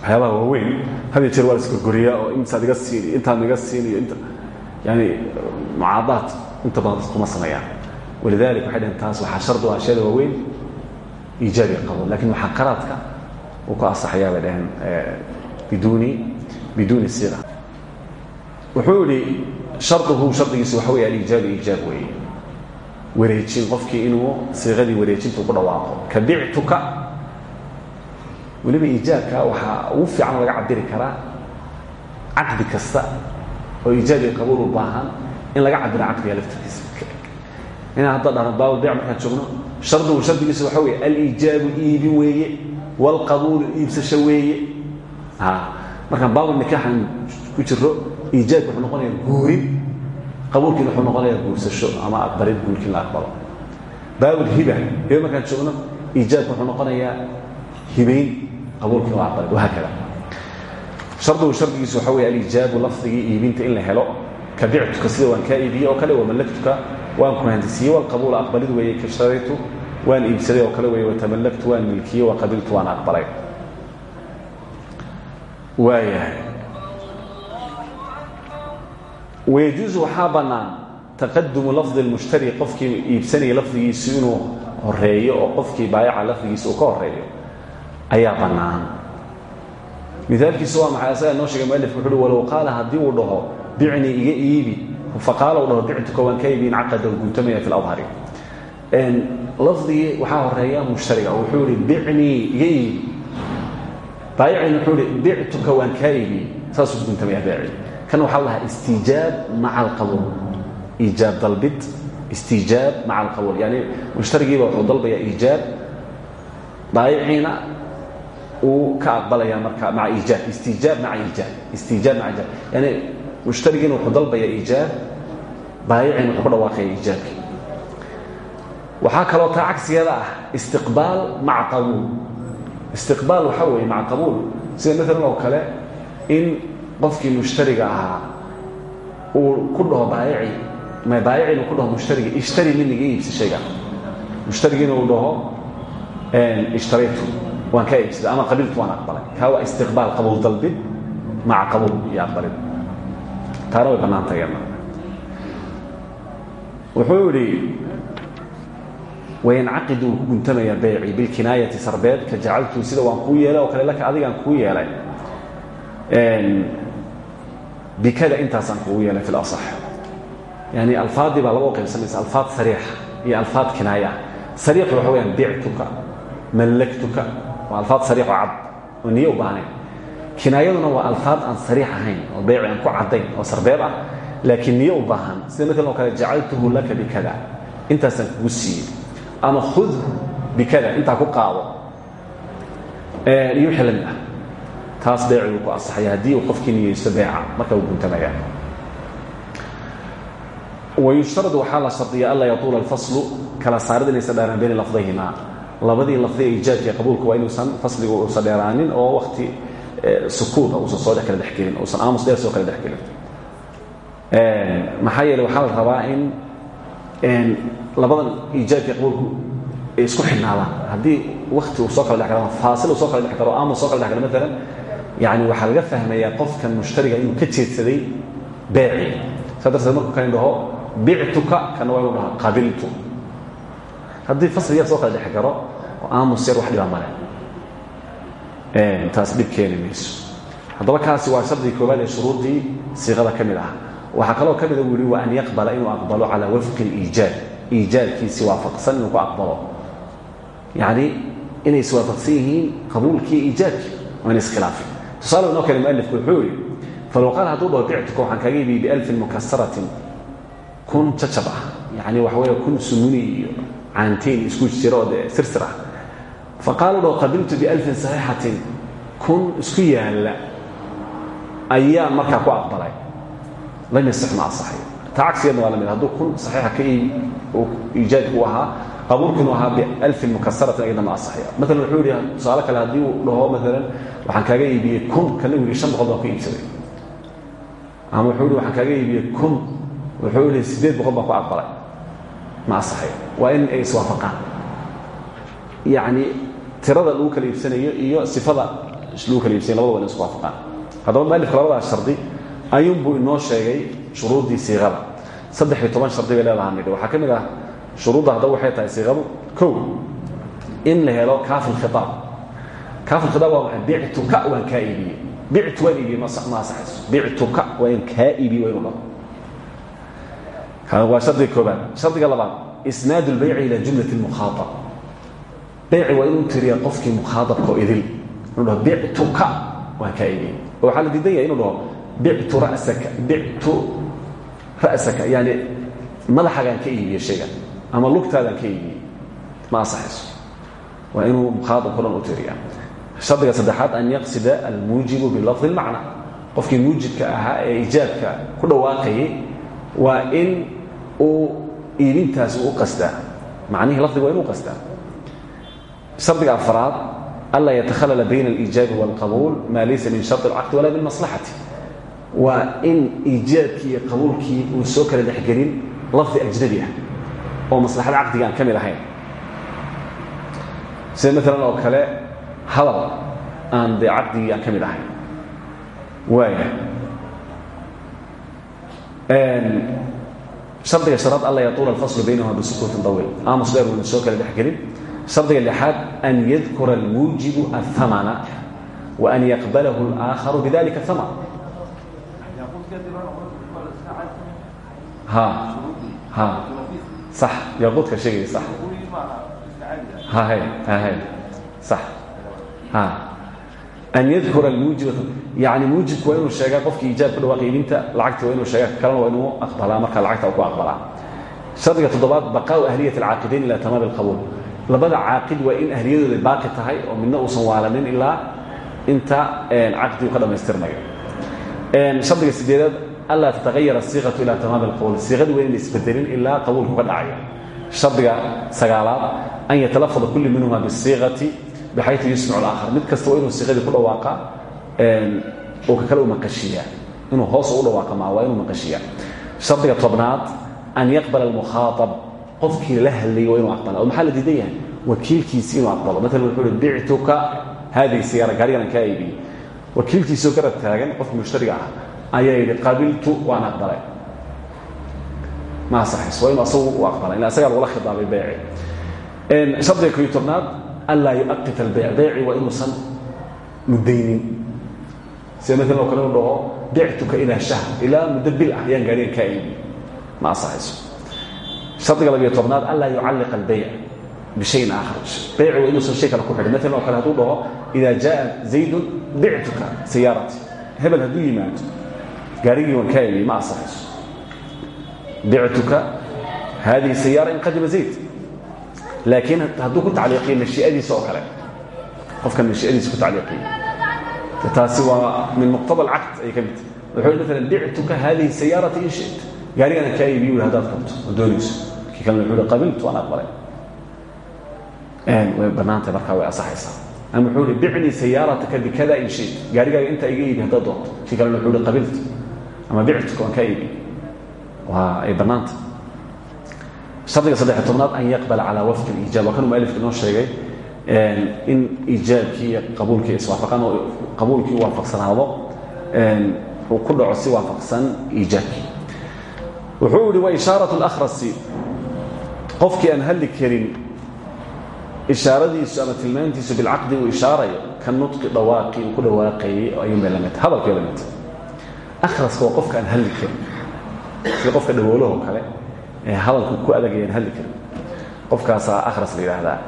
waxyaabaha waaweyn had iyo jeer waa la isgorgoriyaa oo intaad iga siini intaan iga siiniyo inta yani mucaadaad inta badan dadkuma sameeyaan walidalik waxay dhaheen taas waxaa shardi u ashyaada waaweyn iijaabi qabo lakiin muxaqaraadka uu ku asaxayaa bay dhaheen biduuni biduuni siira wuxuu yihi sharduhu shardigiisu waxa wey aliijaabu iijaab weeye wareejin qofkii inuu siiqadii wareejintu ku dhawaaqo. Ka bictuka weliba iijaabka waxaa ugu fiican laga cabiri karaa caqdi kasta oo iijaabi qabuul u baahan in laga cabiro caqdiga laftirkiisa inaan hadda dhahno baabul beyc markaan joogno shardigu shardigiisa waxa weye aliijaabu iibin weeye waalqabuulu iibsasho weeye. Markaan baabul nikaaxan ku jiro iijaabki wuxuu noqonaya guurin qabuulkiina wuxuu noqonaya guursasho ama aqbalid guurkiin la aqbalo. Baabul hiba. Hiba markaan joogno iijaabki wuxuu noqonayaa hibayn qabuulkii la aqbalid wahaakada shardigu shardigiisu waxa weye alijaabu lafdigii iibinta in la helo. Ka bictuka sida waan kaa iibiye oo kale wamallaktuka waan ku handisiiyey walqabuul aqbalid weeye kashtaritu waan iibsaday oo kale weeye watamallaktu waan milkiyey waqabiltu waan aqbalay. Waayahay wayajuusu waxaa bannaan taqadumu lafdi lmushtari qofkii iibsanaya lafdigiisu inuu horeeyo oo qofkii baayaca lafdigiisa uu ka horeeyo ayaa bannaan miaalkiisu waa maxay asagaa noo sheegay mualifku wuxu uhi walow qaala haddii uu dhaho bicnii iga iibi faqaala u dhaho bictuka waan ka iibi incaqada u guntamaya fi ladhari lafdigii waxaa horreeya mushtariga wuxuu ihi bicnii iga iibi baayicin wuxuu ihi bictuka waan kaa iibi saasuu guntamaya baaci kan waxaa lahaa istiijaab maca alqabuul iijaab dalbid istiijaab maca alqabuul yani mushtarigiiba wuxuu dalbayaa iijaab baayiciina uu ka aqbalaya marka maca iijaab istiijaab maca iijaab istiijaab maca iijaab yani mushtarigiina wuxuu dalbayaa iijaab baayiciina wuxuu ku dhawaaqaya iijaabki waxaa kaloo taa cagsigeeda ah istiqbaal maca qabuul istiqbaal waxaa weeye maca qabuul sida maalan oo kale in qofkii mushtariga ahaa uu ku dhaho baayicin uu ku dhaho mushtariga ishtari miniga iibsa shayga. Mushtarigiina uu dhaho ishtaraytu waan kaa iibsaday ama qabiiltu waan aqbalay. Kaa waa istiqbaal qabuul dalbid maca qabuul iyo aqbalid. Taana way bannaantahay wuxuu idhi wayancaqid wuu ku guntamayaa beyci bilkinaayati sarbeed ka jacaltuu sida waan kuu yeelay oo kale laka adigaan kuu yeelay bikada intaasaan kugu yeelay fi lasax yani alfaadii baa laba u qaybsamaysa alfaad sariixa iyo alfaad kinaaya sariixu waxa weyaan bictuka mallaktuka waa alfaad sariix oo cad oo niye u baahnayn kinaayaduna waa alfaad aan sariix ahayn oo beyci aan ku caddayn oo sarbeeb ah laakiin niye u baahan sida maalan oo kale jacaltuhu laka bikada intaasaan kugu siiyey ama khud bikada intaa ku qaado iyo wixii la mid ah taas beeci uu ku asaxaya haddii uu qofkii niyeysto beeca marka uu guntamaya wayushtarad waxaa la shardiya anlaa yatuula alfaslu kala saarid inaysan dheeraan bayna lafdayhimaa labadii lafdi ee iijaabka qabuulka waa inuusan fasligu uusan dheeraanin oo wakti sukuuda uusan soo kala dhexgelin uusan aamus dheer soo kala dhexgelin maxaa yeele waxaa la rabaa in labadan iijaabka qabuulku ay isku xidhnaadaan haddii wakti uu soo kala dhex galo faasil uu soo kala dhex galo aamus soo kala dhex galo maalan yani waxaa laga fahmayaa qofkan mushtariga inuu ka jeedsaday beeci. Saa darteed markuu kan dhaho bictuka kana waa inuu dhaho qabiltu. Haddii fasli yar soo kala dhex garo oo aamus yar wax dhibaa male taas dhib keeni mayso. Haddaba kaasi waa shardigii koobaad ee shuruuddii siiqada ka mid ah. Waxaa kaloo ka mida yihi waa an yaqbala inuu aqbalo calaa wafqi اliijaab iijaabkiisi waafaqsan inuu ku aqbalo. Yacni inay iswaafaqsan yihiin qabuulkii iijaabkii oo ina iskhilaafin tusaale inoo kale mualifku wuxuu yihi falow qaal hadduu dhaho bictuka waxaan kaaga iibiyey bialfin mukasaratin kun jacab ah yacni waxa weeye kun sumuni iyo caanteyn isku jira oo dee sirsir ah. Faqaala u dhaho qabiltu bialfin saxiixatin kun isku yaalla ayaa markaa ku aqbalay. Lam yasix ma asaxayo taa cagsigeedna waa la mid hadduu kun saxiixa ka iibi oo iijaabki u ahaa qabuulkiinu ahaa bialfin mukasaratin ayadna ma asaxaya maalan wuxuu yihi tusaale kale haddii uu dhaho maalan waxaan kaaga iibiyey kun kana u yihi shan boqol baan ku iibsaday. Ama wuxuu yihi waxaan kaaga iibiyey kun wuxuu yihi siddeed boqol baan ku aqbalay. Ma asaxayo waa in ay iswaafaqaan. Yacni tirada lagu kala iibsanayo iyo sifada lagu kala iibsanayo labada waa in iswaafaqaan. Haddaba mualifka labadaas shardi ayuunbuu inoo sheegay shuruuddii siiqada saddex iyo toban shardi bay leedaha nidhi waxaa ka mid ah shuruudda haddaba waxay tahay siiqadu kow in la helo kaafil khitaab kaafil khitaab waa maxay bictuka waan kaa iibiyey bictu waan iibiyey ma asaxayso bictuka waa in kaa iibiyey waa inu dhaho waa shardiga koobaad shardiga labaad isnaad اlbayci ila jumlati اmukhaaab bayci waa inuu tiriya qofkii mukhaadabka oo idil. Inuu dhaho bictuka waan kaa iibiyey oo waxaa la diidan yahay inuu dhaho bictu rasaka bictu ra'saka yani madaxagaan ka iibiyey shaygan ama lugtaadaan ka iibiyey ma asaxayso waa inuu mukhaadabka dhan u tiriya shardiga saddexaad an yaqsida almuujibu bilafdi اlmacna qofkii muujibka ahaa ee ijaabka ku dhawaaqayay waa in uu iibintaasi u qasdaa macnihii lafdiga waa inuu qasdaa shardiga afraad anlaa yatakhalala bayna اliijaabi wاlqabuul maa laysa min sharط اlcaqdi walaa min maslaxati waa in iijaabkii iyo qabuulkii uu soo kala dhexgelin lafdi ajnabi ah oo maslaxada caqdiga aan ka mid ahayn. Sida maalan kale hadal aan dee caqdigii aan ka mid ahayn. Waaya hardiga hanaad anla yatuula alfaslu baynahuma bisukuutin dawiil aamus dheer waynu soo kala dhexgelin shardiga lixaad an yadkura almuujibu ahamana wa an yaqbalahu alaakharu bidalika aman ha ha sax hahe hahe sax ha an yadkura almuujiba yani muujibku waa inuu sheegaa qofkii iijaab ku dhawaaqay iibinta lacagti waa inuu sheegaa kalena waa inuu aqbalaa markaa lacagta ku aqbalaa shardiga toddobaad baqaau ahliyat alcaaqidayn ila tamaam alqabuul labada caaqid waa in ahliyadooda baaqi tahay oo midna uusan waalanin ilaa inta caqdigu ka dhammaystirmayo shardiga sideedaad anlaa tatahayara siiqatu ila tamaam alqabuul siiqadii waa inayna isbedelin ilaa qabuulku ka dhacayo shardiga sagaalaad an yatalafada kulli minhuma bisiiqati bxayu yusmic اaakhar mid kasta waa inuu siiqadii ku dhawaaqa oo ka kale u maqashiiya inuu hoos u dhawaaqa maa waa inuu maqashiiya shardiga tobnaad an yaqbala almukhaaab qofkii la hadlayay waa inuu aqbala oo maxaa la diidan yahay wakiilkiisi inuu aqbalo maalan wuxuu uhi bictuka haadihi siyaara gaarigan kaa iibiyey wakiilkiisoo garab taagan qofka mushtariga ah ayaa yidhi qabiltu waan aqbalay ma asaxayso waa inuu asagu u aqbalay ila asagaa lagula khidaabay beeci shardiga koyo tobnaad anlaa yuaqit albayc bayci waa inuusan mudaynin sida maalan oo kale u dhaho shahr ilaa muddo bil ah ayaan ma asaxayso shardiga labiyo tobnaad anlaa yucalliq albayc bishayin aakhar. Bayci waa inuusan shay kale ku xidhin. Maalan oo kale hadduu dhaho idaa jaaa zaydun bictuka sayaarati gaarigii waan kaa iibi ma asaxayso. Bictuka hadihi sayaara in qadima zayd. Laakiin hadduu ku tacliiqiyo mashiiadiisa oo kale. Qofkan mashiiadiisa ku tacliiqiyo. Taasi waa min muqtada alcaqd ayay ka mid tahay. Wuxuu maalan bictuka hadihi sayaarata in shita. Gaarigana kaa iibiyo wi hadaad qabto? Oo doonayso. Kii kalena wuxuu hi qabiltu waan aqbalay way bannaantahay markaa way asaxaysaa. Ama wuxuu hi bicnii sayaarataka bikada in shita. Gaarigaaga intaa iga iibi haddaad doonto. Kii kalena wuxuu hi qabiltu ama bictuka waan kaa iibi. Waa ay bannaanta hardiga saddex tobnaad an yaqbala calaa wafqi iijaab. Waa kanuu mualifka inoo sheegay in iijaabkii qabuulkii iswaafaqaan oo qabuulkii u waafaqsanaado uu ku dhaco si waafaqsan iijaabkii. Wuxuu yihi wa ishaarat اlakhrasi qofkii aan hadli karin ishaaradiisu ama tilmaantiisu bilcaqdi uu ishaarayo ka nudqi dhawaaqii uu ku dhawaaqayey ayuun bay la mid hadalkii la mid akhraska waa qofka aan hadli karin. Sida qofka dhawoolahoo kale ee hadalku ku adagayaan hadli karin. Qofkaasaa akhras la yidhaahdaa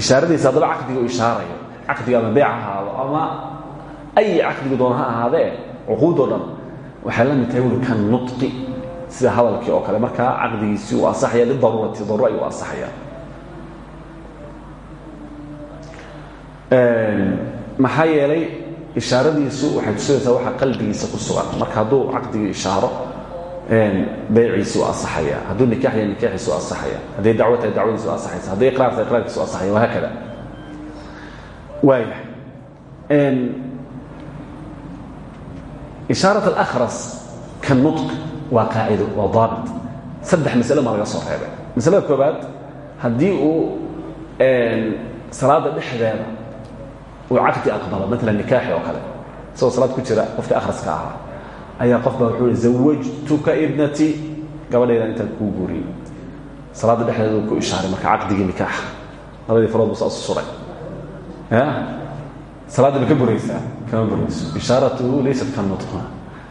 ishaaradiisa haddaba caqdiga u ishaarayo. Caqdiga ama beec ha ahaado ama ay caqdigu doona ha ahaadee cuquudoo dhan waxay la mid tahay wuli ka nudqi sida hadalkii oo kale. Markaa caqdigiisii uu asaxaya lidaruurati daruuro ayuu asaxaya maxaa yeelay ishaaradiisu waxay tusinaysaa waxa qalbigiisa ku sugan. Marka hadduu caqdigii ishaaro beyciisi u asaxaya hadduu nikaax yahay nikaaxiisu asaxaya hadday dacwo tahay dacwadiisu asaxaysa hadday iqraar tahay asaxaya wahaakada waaya ishaarat alakhras ka nutq waa qaacido waa daabit. Saddex masalo maa laga soo reebay. Masalada koobaad haddii uu salaada dhexdeeda uu caqdi aqbalo maalan nikaaxi oo kale. Isagoo salaad ku jira qofkii akhraska ahaa. Ayaa qof baa wuxuu i zawajtuka ibnati. Gabadhaydan intaan kuu guuriyey salaadda dhexdeeda uu ku ishaaray marka caqdigii nikaaxa labadii farood buu saas suray. Salaadda ma ka buraysaa kama burayso. Ishaaratuhu laysat ka nutqa.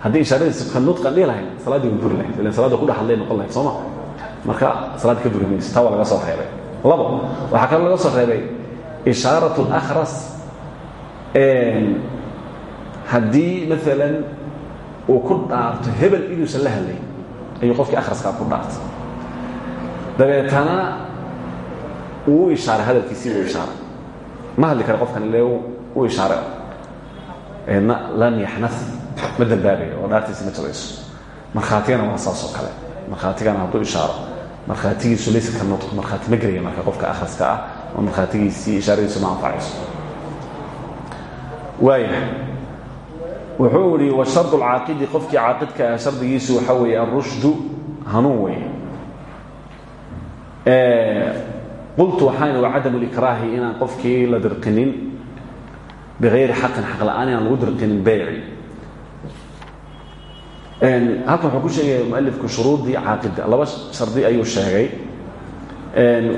Haddii ishaaradiisu ka nutqan dhihi lahayd salaaddii way buri lahayd ilan salaadda ku dhex hadlay noqon lahayd sooma. Marka salaadda ka buri mayso taa waa laga soo reebay. Labo waxaa kaloo laga soo reebay ishaaratu اlakhras haddii maalan uu ku dhaarto hebel inuusan la hadlayn ayuu qofkii akhriskaa ku dhaartay dabeetana uu u ishaaray hadalkiisii uu ishaaray ma hadli kara qofkan ile u ishaaray eedna lam yaxnaf ma dembaabayo oo dhaartiisi ma jabayso markhaatigana waa saas oo kale. Markhaatigana hadduu ishaaro markhaatigiisu laysa ka nutq markhaati ma gelaya marka qofka akhriska ah oo markhaatigiisii ishaaradiisu ma anfacayso waaya wuxuu ihi washard اlcaaqidi qofkii caaqidka ah shardigiisu waxaa weeye alrushdu hanuun wey qultu waxaan wa cadam likraahi inaan qofkii la dirqinin biayri xaqin xaq la'aan lagu dirqinin beyci halkan wuxuu ku sheegaya mualifku shuruudii caaqida. Laba shardi ayuu sheegay.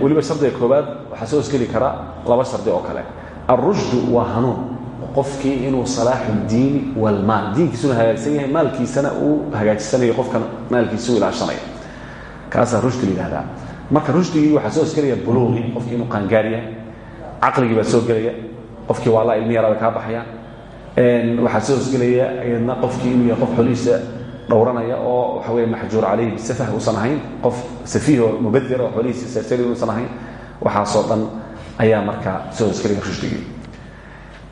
Weliba shardiga koobaad waxaa soo hosgeli kara laba shardi oo kale. Alrushdu waa hanuun qofkii inuu salaaxu diini walmaal diinkiisuna hagaagsan yahay maalkiisana uu hagaajisanayo qofkan maalkiisa u ilaashanayo kaasaa rushdi la yidhahdaa marka rushdigii waxaa soo hosgelaya buluuqi qofkii inuu qaangaar yahay caqligii baa soo gelaya qofkii waa la ilmi yaraada kaa baxaya. Waxaa soo hosgelaya iyadna qofkii inuu yahay qof xolihiisa dhowranaya oo waxa wey maxjuur calayhi bisafah uusan ahayn qof safiih oo mubadira oo xoolihiisa sarsari uusan ahayn. Waxaasoo dhan ayaa markaa soo hosgelaya rushdigii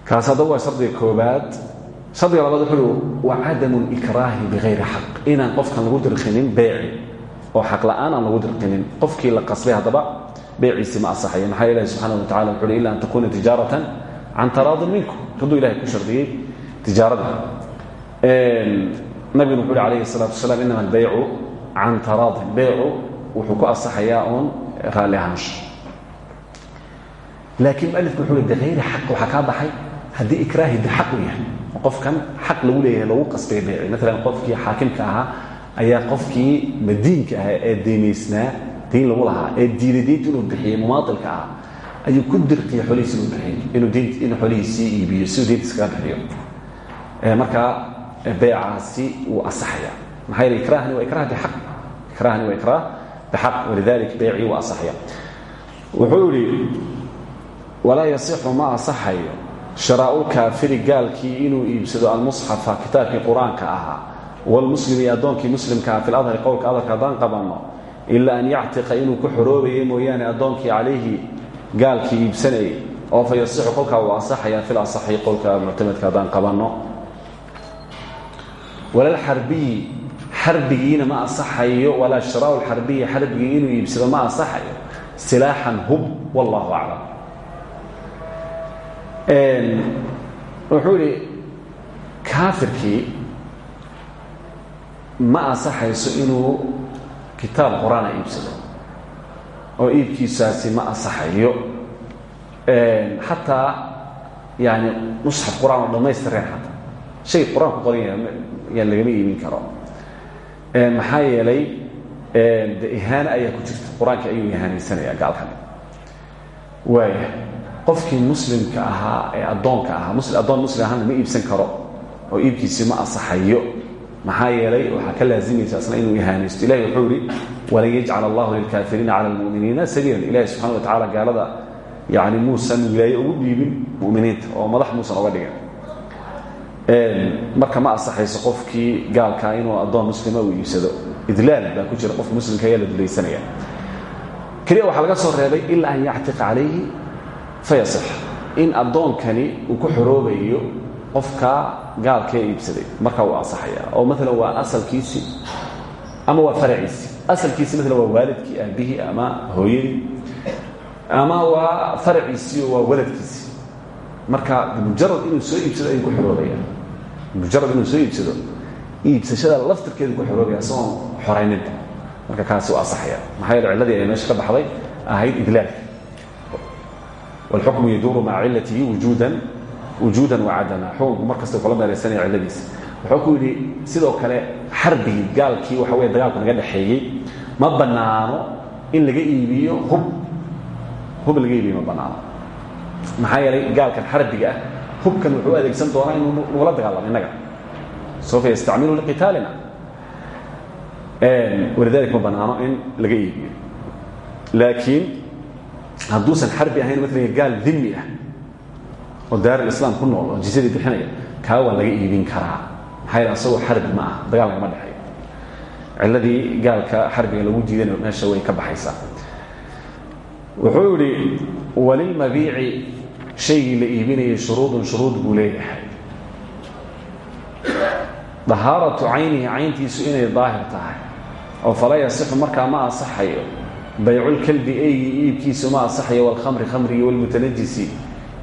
kaas haddaba waa shardiga koobaad shardiga labaad wuxuu uhi wa cadamu likraahi bikayri xaq. Inaan qofkan lagu dirqinin beeci. Oo xaq la'aan aan lagu dirqinin. Qofkii la qasbay haddaba beeciisi ma asaxayo maxaa ilahi subxana wa tacala wuxu uhi ila an takuuna tijaaratan can taraadin minkum. Hadduu ilahay ku shardiyey tijaarada. Nabiguna wuxu uhi alayhi الsalatu wasalaam inama albaycu can taraadin. Beycu wuxuu ku asaxayaa uun raalli ahaansho. Laakiin mualifku wuxuu uhi bikayri xaq. Waxaa kaa baxay haddii ikraahi bixaq u yahay qofkan xaq lagu leeyahay lagu qasbay beyci maalan qofkii xaakimka ahaa ayaa qofkii madiinka ahaa ee deymaysnaa dayn lagu lahaa ee diiday daynta inuu bixiyey mumaailka ah ayuu ku dirqiya xolihiisi inuu bixiyo inuu dnt inuu xolihiisii iibiyo siduu daynta iskaga bixiyo. Markaa beycaasi wuu asaxaya maxaa yeele ikraahani waa ikrah bixaq ikraahani waa ikraah bixaq walidalik beycii wuu asaxaya wuxuu yihi walaa yasixu ma asaxayo sharaa'ulkaafiri gaalkii inuu iibsado almusxafa kitaabkii qur'aanka ahaa. Wlmuslim iyo addoonkii muslimkaa fi ladhari qowlka adalka haddaan qabanno ilaa an yactiqa inuu ku xoroobayay mooyaane addoonkii calayhi gaalkii iibsanayay. Oo fa yasixu kolkaa uu asaxayaa fil asaxi qowlka muctamadka haddaan qabanno walalxarbiyi xarbigiina ma asaxayo walaa shiraau lxarbiyi xarbigii inuu iibsado ma asaxayo. Silaaxan hub wallahu aclam wuxuu idhi kaafirkii ma asaxayso inuu kitaab qur'aana iibsado oo iibkiisaasi ma asaxayo xataa yani musxaf qur'aan oo dhammaystireen xataa shay qur'aan ku qoran yahay yaan iibin karo. Maxaa yeelay de ihaane ayaa ku jirta. Qur'aankii ayuu ihaanaysanaya gaalkan waaya qofkii muslimka ahaa ee addoonka ahaa addoon muslim ahaana ma iibsan karo oo iibkiisii ma asaxayo maxaa yeelay waxaa ka laazimaysa asna inuu ihaanaysto. Ilahi wuxuu yihi walan yajcal allahu lilkaafiriina cala lmuminiina sabiilan. Ilahi subxana wa tacala gaalada yani muusan wilaaye ugu dhiibin muminiinta oo madax muusan oga dhigin. Marka ma asaxayso qofkii gaalkaa inuu addoon muslima uu iibsado. Idlaal baa ku jira qofka muslimka ayaa la dulaysanaya keliya waxaa laga soo reebay ilaa an yactiqa calayhi fayaصix in addoonkani uu ku xoroobayo qofka gaalkee iibsaday markaa wuu asaxaya oo maalan waa asalkiisii ama waa faraciisii asalkiisi maalan waa waalidkii aabihii ama hooyadii ama waa faraciisii waa waladkiisii marka mujarad inuu soo iibsado ayuu ku xoroobaya mujarad inuu soo iibsado iibsashada laftirkeedu ku xoroobaya isagoon xorayninta marka kaasi u asaxaya maxaa cilladii ay meesha ka baxday ahayd idlaal wاlxukmu yaduuru maca cilatihi wujuudan wacadama xukunku mar kasta kula meeraysanaya cilladiisa wuxuu ku yidhi sidoo kale xarbigii gaalkii waxa wey dagaalku naga dhexeeyey ma bannaano in laga iibiyo hub hub laga iibiyo ma bannaano maxaa yeelay gaalkan xarbiga ah hubkan wuxuu adeegsan doonaa inuu nugula dagaalamo innaga sawfa yastacmilu liqitaalina walidalik ma bannaano in laga iibiyo laakiin hadduusan xarbi ahayn maalan gaal dimi ah oo daarulislaam ku nool oo jizyadii bixinaya kaa waa laga iibin karaa. Maxaa asagoo xarbi ma dagaal lagama dhexeeyo. Cilladii gaalka xarbiga lagu diidana meesha way ka baxaysaa. Wuxuu yidhi walilmabiici shaygii la iibinayay shuruudun shuruud buu leeyahay. Dahaaratu caynihi inay daahir tahay. Oo falaa yasixu markaa ma asaxayo bayculkalbi eygii iibkiisu ma asaxayo walkhamri khamrigii walmutanajisi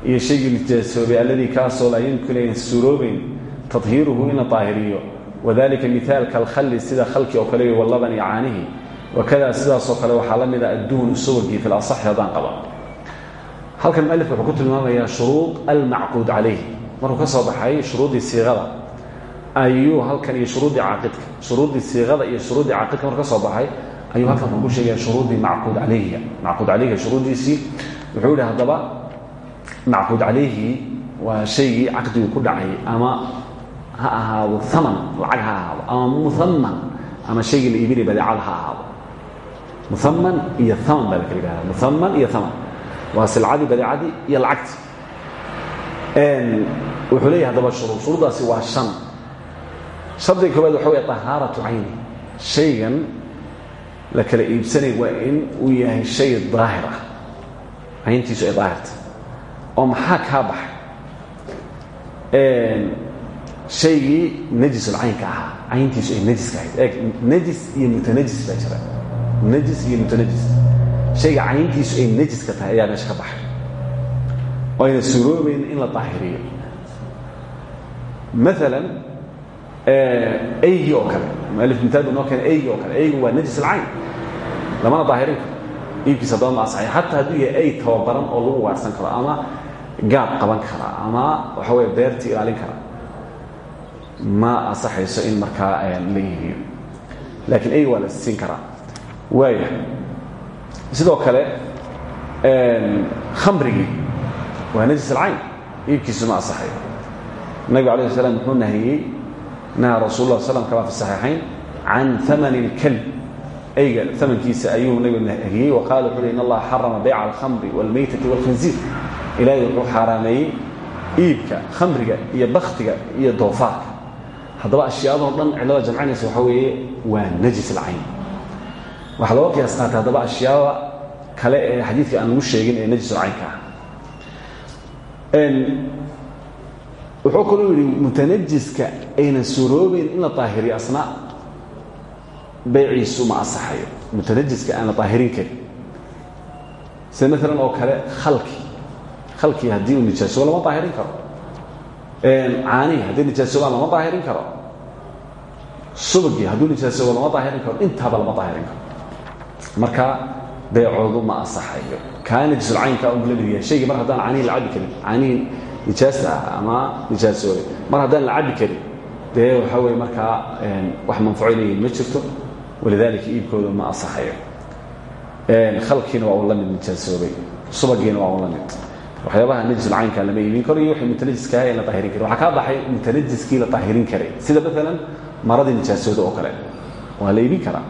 iyo shaygii nijaasoobay alladii kaasoo laa yumkinu ayn suuroobayn tadhiiruhu in la daahiriyo wadalika miaalka alkhalli sida khalki oo kale walabani caanihi. Wakada sidaasoo kale waxaa la mida adduhnu subagii fi lasaxi haddaan qaba halkan mualifka wuxuu ku tilmaamayaa shuruud almacquud calayh markuu ka soo baxay shuruuddii siiqada ayuu halkan iyo shuruuddii caaqidka shuruuddii siiqada iyo shuruuddii caaqidka markuu ka soo baxay ayuu halkan ku sheegaya shuruuddii macquud calayhiga macquud calayhiga shuruuddiisii wuxuu yidhi haddaba macquud calayhi waa shaygii caqdigu ku dhacay ama ha ahaado aman lacag ha ahaado ama muaman ama shaygii la iibinaya badeecada ha ahaado muaman iyo aman baa la kala yihahda muaman iyo aman waa silcadii badeecadii iyo lacagtii wuxuu leeyahay haddaba shuruud shuruuddaasi waa shan shardiga koowaad waxa wey tahaaratu cayni shaygan la kala iibsanay waa in uu yahay shay daahir ah. Cayntiisu ay daahirta. Oo maxaa kaa baxay? Shaygii najisulcaynka ahaa. Cayntiisu ay najiska ahayd. Eeg najis iyo mutanajis baa jira. Najis iyo mutanajis. Shayga cayntiisu ay najiska tahay ayaa meesha ka baxay. Oo ayna suroobayn in la daahiriyo. Maalan eygii oo kale mualif mitaal buu noo keenay eygii oo kale eygu waa najis alcayn lamana daahirin karo iibkiisa haddaba ma asaxay xataa hadduu yahay ey tababaran oo lagu waarsan karo ama gaab qaban kara ama waxa wey beertii ilaalin kara ma asaxayso in markaa la iibiyo laakiin eyga waa la siin karaa waaya sidoo kale khamrigii waa najis alcayn iibkiisu ma asaxayo nabigu alayh slam muxuu nahiyey naha rasul lah slam kama fi saxiixayn can aman اlkalb eyga amankiisa ayuu nabigu nahiyey wa qaala wuxu uhi in allaha xarama bayca alkhamri wاlmaytati wاlkhinziir ilaahay wuxuu xaaraameeyey iibka khamriga iyo baktiga iyo doofaarka haddaba ashyaadoo dhan cillada jamcinaysa waxa weeye waa najis alcayn waxaa looga qiyaas qaatay haddaba ashyaada kale ee xadiidka aan lagu sheegin ee najisulcaynka ah wuxuu kaloo yidhi mutanajiska ayna suroobayn in la daahiriyo asna. Bayciisu ma asaxayo mutanajiska aan la daahirin karin. Sida maalan oo kale khalki. Khalkii haddii uu nijaasoobo lama daahirin karo. Caanihi haddii nijaasoobaan lama daahirin karo. Subagii hadduu nijaasoobo lama daahirin karo. Intaaba lama daahirin karo. Marka beecoodu ma asaxayo kaa najisulcaynka u la mid yahay. Shaygii mar haddaan caanihii la cabi karin. Caanihii nijaasta ah ama nijaasoobay mar haddaan la cabi karin dee waxaa weye markaa wax manfacoynaya ma jirto. Walidaalika iibkooda ma asaxayo. Khalkiina waa uu la mid nijaasoobay subagiina waa uu la mid. Waxyaabaha najisulcaynka lama iibin karo iyo wixii mutanajiska ahaa in la daahirin karin waxaa kaa baxay mutanajiskii la daahirin karay sida maalan maradii nijaasooda oo kale. Waa la iibin karaa.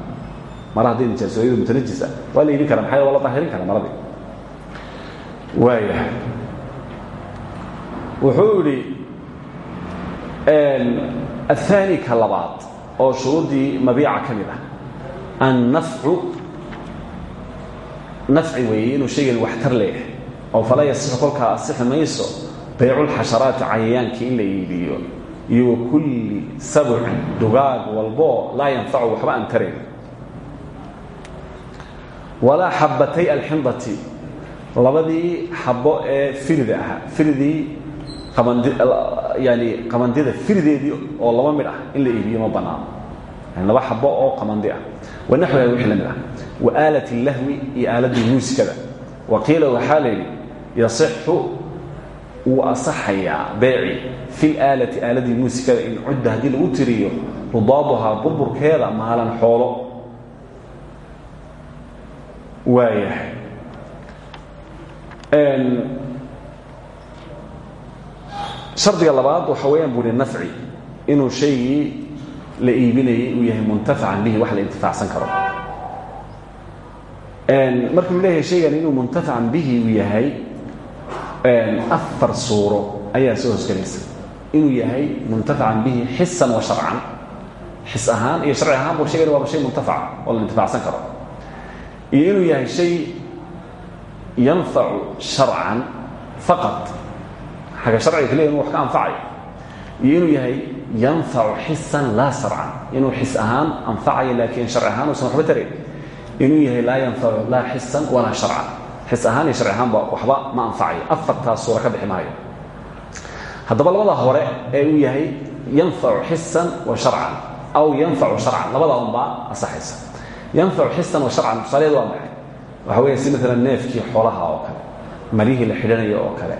Mara hadday nijaasooyadu mutanajis ah waa la iibin karaa. Maxaa waa la daahirin karaa maradii? Waaya wuxuu idhi aلثaanي ka labaad oo shuruuddii mabiica ka mid ah annafcu nafci weeye inuu shaygan waxtar leeyahay oo falaa yasixu kolkaa asixi mayso bayculxasharaati cayayaankii in la iibiyo iyo wa kulli sabcin dugaag walboo laa yanfacu waxba aan tarayn walaa xabbatay alxindati labadii xabbo ee firida ahaa firidii yani qamandida firideedii oo laba mid ah in la iibiyo ma banaano laba xabo oo qamandi ah. Wanaxwiha wixii la mid ah. Wa aalat illahwi iyo aaladii muusikada. Wa qiila waxaa la yidhi yasixu wuu asaxayaa fi laalati aaladii muusikada in cudda haddii lagu tiriyo rudaaduhaa burburkeeda maalan xoolo. Waayahay shardiga labaad waxa weeyaan buu hi nafci. Inuu shaygii la iibinayay uu yahay muntafacan bihi wax la intifaacsan karo. Markuu leeyahay shaygan inuu muntafacan bihi uu yahay afar suuro ayaa soo hosgelaysa inuu yahay muntafacan bihi xisan wa sharcan. Xis ahaan iyo sharci ahaan buu shaygan waaba shay muntafaca oo la intifaacsan karo. Iyo inuu yahay shay yanfacu sharcan faqad xagga sharciga kaliya inuu wax ka anfacayo iyo inuu yahay yanfacu xisan laa sharcan. Inuu xis ahaan anfacayo laakiin sharci ahaan uusan waxba tarayn inuu yahay laa yanfacu laa xisan walaa sharcan. Xis ahaan iyo sharci ahaanba waxba ma anfacayo afartaas suura ka bixi maayo. Haddaba labada hore ee uu yahay yanfacu xisan wa sharcan aw yanfacu sharcan labada unbaa asaxaysa. Yanfacu xisan wa sharcan tusaalaheedu waa maxay? Waxa weya si maalan neefkii xoolaha oo kale marihii la xidhanayo oo kale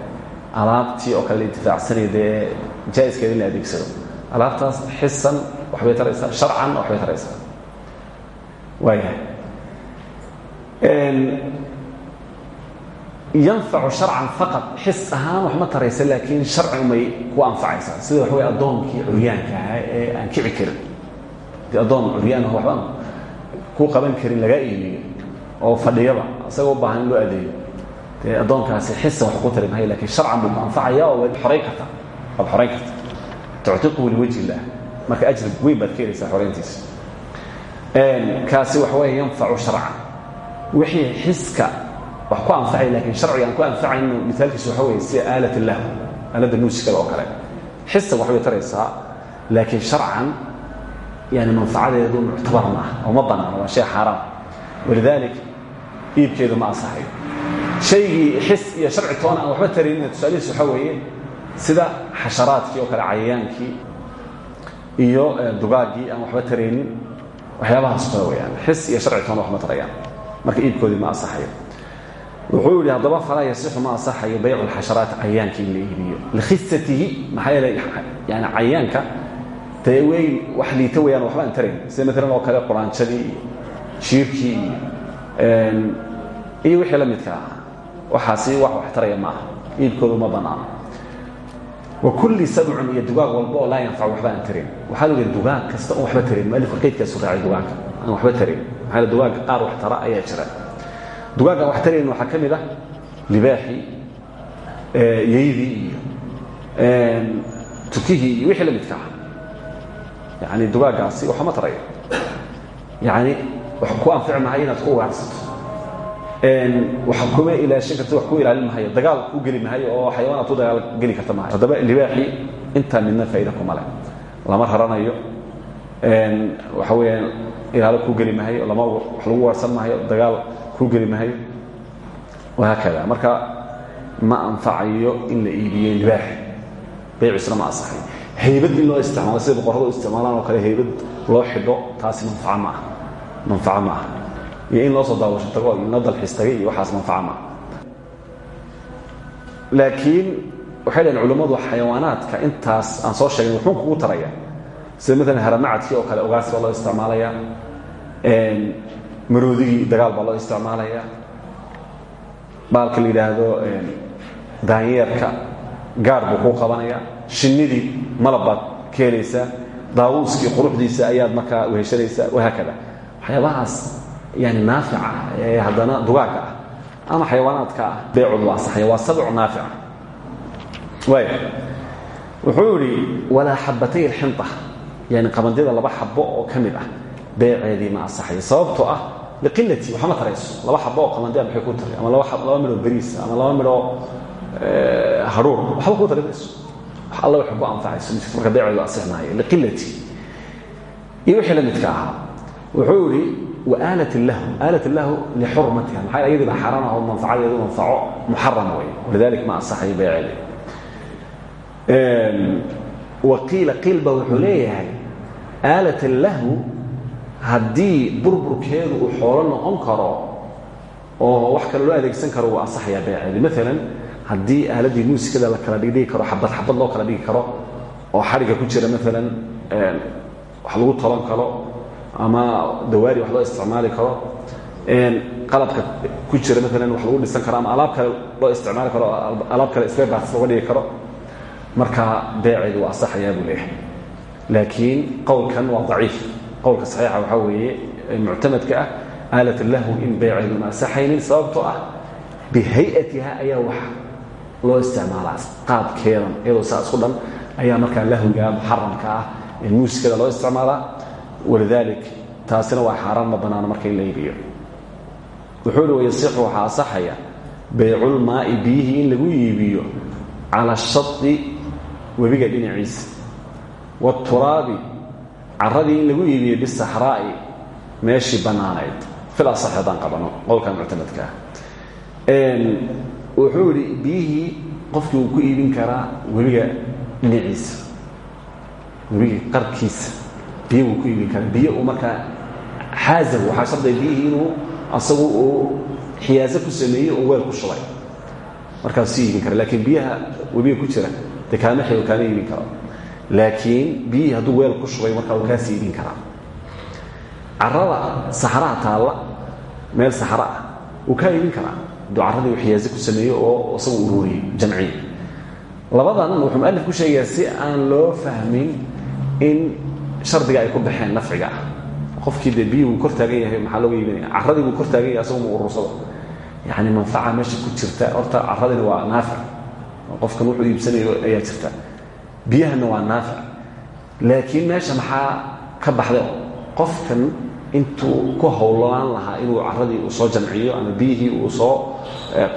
alaabtii oo kale la intifaacsanaya dee jaa-iskeeda in la adeegsado. Alaabtaas xisan waxbay taraysaa sharcan waxbay taraysaa. Waayahay yanfacu sharcan faqad xis ahaan wax ma taraysa laakiin sharci umay ku anfacaysaa. Sida waxa wey addoonkii curyaanka ahaa ee aan kici karin. Dee addoon curyaanah waxbaan ku qaban karin lagaa iibiyo oo fadhiyaba isagoo u baahan in loo adeeyo. dee addoonkaasi xisan wax ku tari mahayo lakiin sharcan buu ku anfacaya oo waad xorayn kartaa waad xorayn kartaa tuctiquhu liwajhi illah. Marka ajri weyn baad ka helaysaa xorayntiisa kaasi waxa weeye yanfacu sharcan. Wixii xiska wax ku anfacay laakiin sharciga aan ku anfacayno mithaalkiisu waxa weeye sida aalat illah aaladda muusikada oo kale. Xisan waxbay taraysaa laakiin sharcan yani manfacadeedu muctabar ma ah oo ma banaano waa shay xaaraam. Walidalik iibkeedu ma ansaxayo shaygii xis iyo sharci toona aan waxba taraynin tusaalihiis waxa weeye sida xasharaadkii oo kale cayayaankii iyo dugaaggii aan waxba taraynin waxyaabahaas kale weyaan xis iyo sharci toona wax ma tarayaan. Marka iibkoodii ma ansaxayo. Wuxuu yidhi haddaba falaa yasixu ma ansaxayo baycu lxasharaati cayaankii in la iibiyo. Likhisatihi maxaa yeele yani cayaanka dee weyn wax liita weyaan waxba aan tarayn. Sida maalan oo kale quraanjadii iyo jiirkii iyo iyo wixii la midka ah waxaasi wax wax taraya ma aha iibkoodu ma bannaano wa kulli sabcun iyo dugaag walba oo laa yanfacu waxba aan tarin waxaa yidhi dugaag kasta oon waxba tarin mualifka qaydkaasu raacay dugaagka aan waxba tarin maxaa yeele dugaag qaar wax tara ayaa jira. Dugaag aan wax tarayn waxaa ka mid ah libaaxii yeydii iyo tukihii iyo wixii la midka ah. Yani dugaaggaasi waxma taraya yani wax ku anfici mahayo inaad ku ugaarsato wax kuma ilaashan karta wax ku ilaalin mahayo dagaal ku geli mahayo oo xayawaanaad ku dagaal geli karta mahayo haddaba libaaxii intaa midna faa'iida kuma leh. Lama raranayo. Waxa weeyaan ilaalo ku geli mahayo lama wax lagu waarsan mahayo dagaal ku geli mahayo wahaakada marka ma anfacayo in la iibiyo libaax baycisna ma asaxay haybad in loo isticmaalo sida boqorrada u isticmaalaan oo kale haybad loo xidho taasi manfaca ma aha manfaco ma aha iyo in loo soo daawasho tago iyo noo dalxiis tagay iyo waxaas manfaco ma aha laakiin waxay dhaheen culammadu xayawaanaadka intaas aan soo sheegay wuxuu kugu taraya sida maalan haramacadkii oo kale ogaasi baa loo isticmaalaya maroodigii dagaal baa loo isticmaalaya baalka la yidhaahdo daanyeerka gaar buu kuu qabanaya shinnidii malab baad ka helaysaa daawuuskii quruxdiisa ayaad markaa weheshanaysaa. Wahaakada. Waxyaabahaas yani naafica ee haddana dugaagga ah ama xayawaanaadka ah beecoodu waa saxaya waa sabcu naafica. Waaya wuxuu yidhi walaa xabatay alxinta yani qabandyada laba xabo oo ka mid ah beeceedii ma asaxayo sababtoo ah liqilati waxma tarayso. Laba xabo oo qabandiya maxay ku taray? Ama laba midhoo beriisa ama laba midhoo haruur waxba kuu tari mayso wax alla waxay ku anfacayso marka beeceedu asix maayo liqilati iyo wixii la midka ahaa wuxuu yidhi waalat lahu aalat lahu lixurmatiha maxaa ayadii baa xaaraan aho manfacadeedu manfaco muxarama wey walidalik ma asaxayo beeceedi waqiila qiilba wuxuu leeyahay aalat lahu haddii burburkeedu uu xoolo noqon karo oo wax kale loo adeegsan karo wuu ansaxayaa beeceedi maalan haddii aaladii muusikada la kala dhigdhigi karo xabad xabad loo kala dhigi karo oo xadhigga ku jira maalan wax lagu tolan karo ama dawaari wax loo isticmaali karo qalabka ku jira maalan wax lagu dhisan karo ama alaab kale loo isticmaali karo alaab kale sberbats looga dhigi karo markaa beeceedu waa asaxayaa buu leeyahay. Laakiin qowlkan waa daciif. Qowlka saxiixa waxaa weeye muctamadka ah aalat lahu in beeceeduna asaxaynin sababtoo ah bihayatiha ayaa wax loo isticmaalaa. Qaabkeedan iyadoo saa isku dhan ayaa markaa lahwiga muxaramka ah muusikada loo isticmaalaa walidalik taasina waa xaaraan ma banaano marka in la iibiyo. Wuxuu hi wayasixu waxaa asaxaya bayculmaa'i biyihii in lagu iibiyo cala shadi webiga dhinaciisa waaturaabi caradii in lagu iibiyo bisaxraa'i meeshii bannaanayd. Fil asax haddaan qabano qowlkan muctamadka. Ah wuxuu idhi biyihii qofkii uu ku iibin karaa webiga dhinaciisa qarkiisa biyo wuu ku iibin karaa biyo uu markaa xaazahu waxaa sharday inuu asagu uu xiyaaso ku sameeyey oo weel ku shubay. Markaasuu iibin kara laakiin biyaha webiga ku jira dee kaama xeego kaama iibin karo. Laakiin biyihii hadduu weel ku shubay markaa uu kaasi iibin karaa. Carada saxraha taalla meel saxra ah wuu kaa iibin karaa. Hadduu ku sameeyo oo isagu ururiyey jamciye labadan wuxuu mualif ku sheegayaa si aan loo fahmin in shardiga ay ku baxeen nafciga. Ah qofkii dee biyii wuu kor taagan yahay maxaa looga iibinaya carradii wuu kor taagan yahay asagu ma urursado yacni manfaca meesha ku jirta horta carradina waa naafic. Qofkan wuxuu iibsanayo ayaa jirta. Biyahana waa naafic. Laakiin meesha maxaa ka baxday? Qofkan intuu ku howlaan lahaa inuu carradii uu soo jamciyo ama biyihii uu soo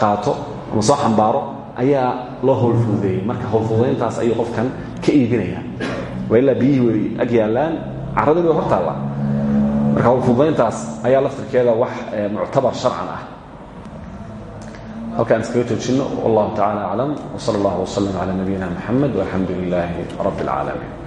qaato ama soo xambaaro ayaa loo howlfududeeyey marka howlfududayntaas ayuu qofkan ka iibinaya ilaa biyihii ag yaallaan carradii way hor taallaa marka howlfududayntaas ayaa laftirkeeda wax muctabar sharcan ah. Halkaan iskaga joojinno wallahu tacala aclam wsala allah wslam cala nabiyina moxamed walxamdu lilaahi rabbi اlcaalamiin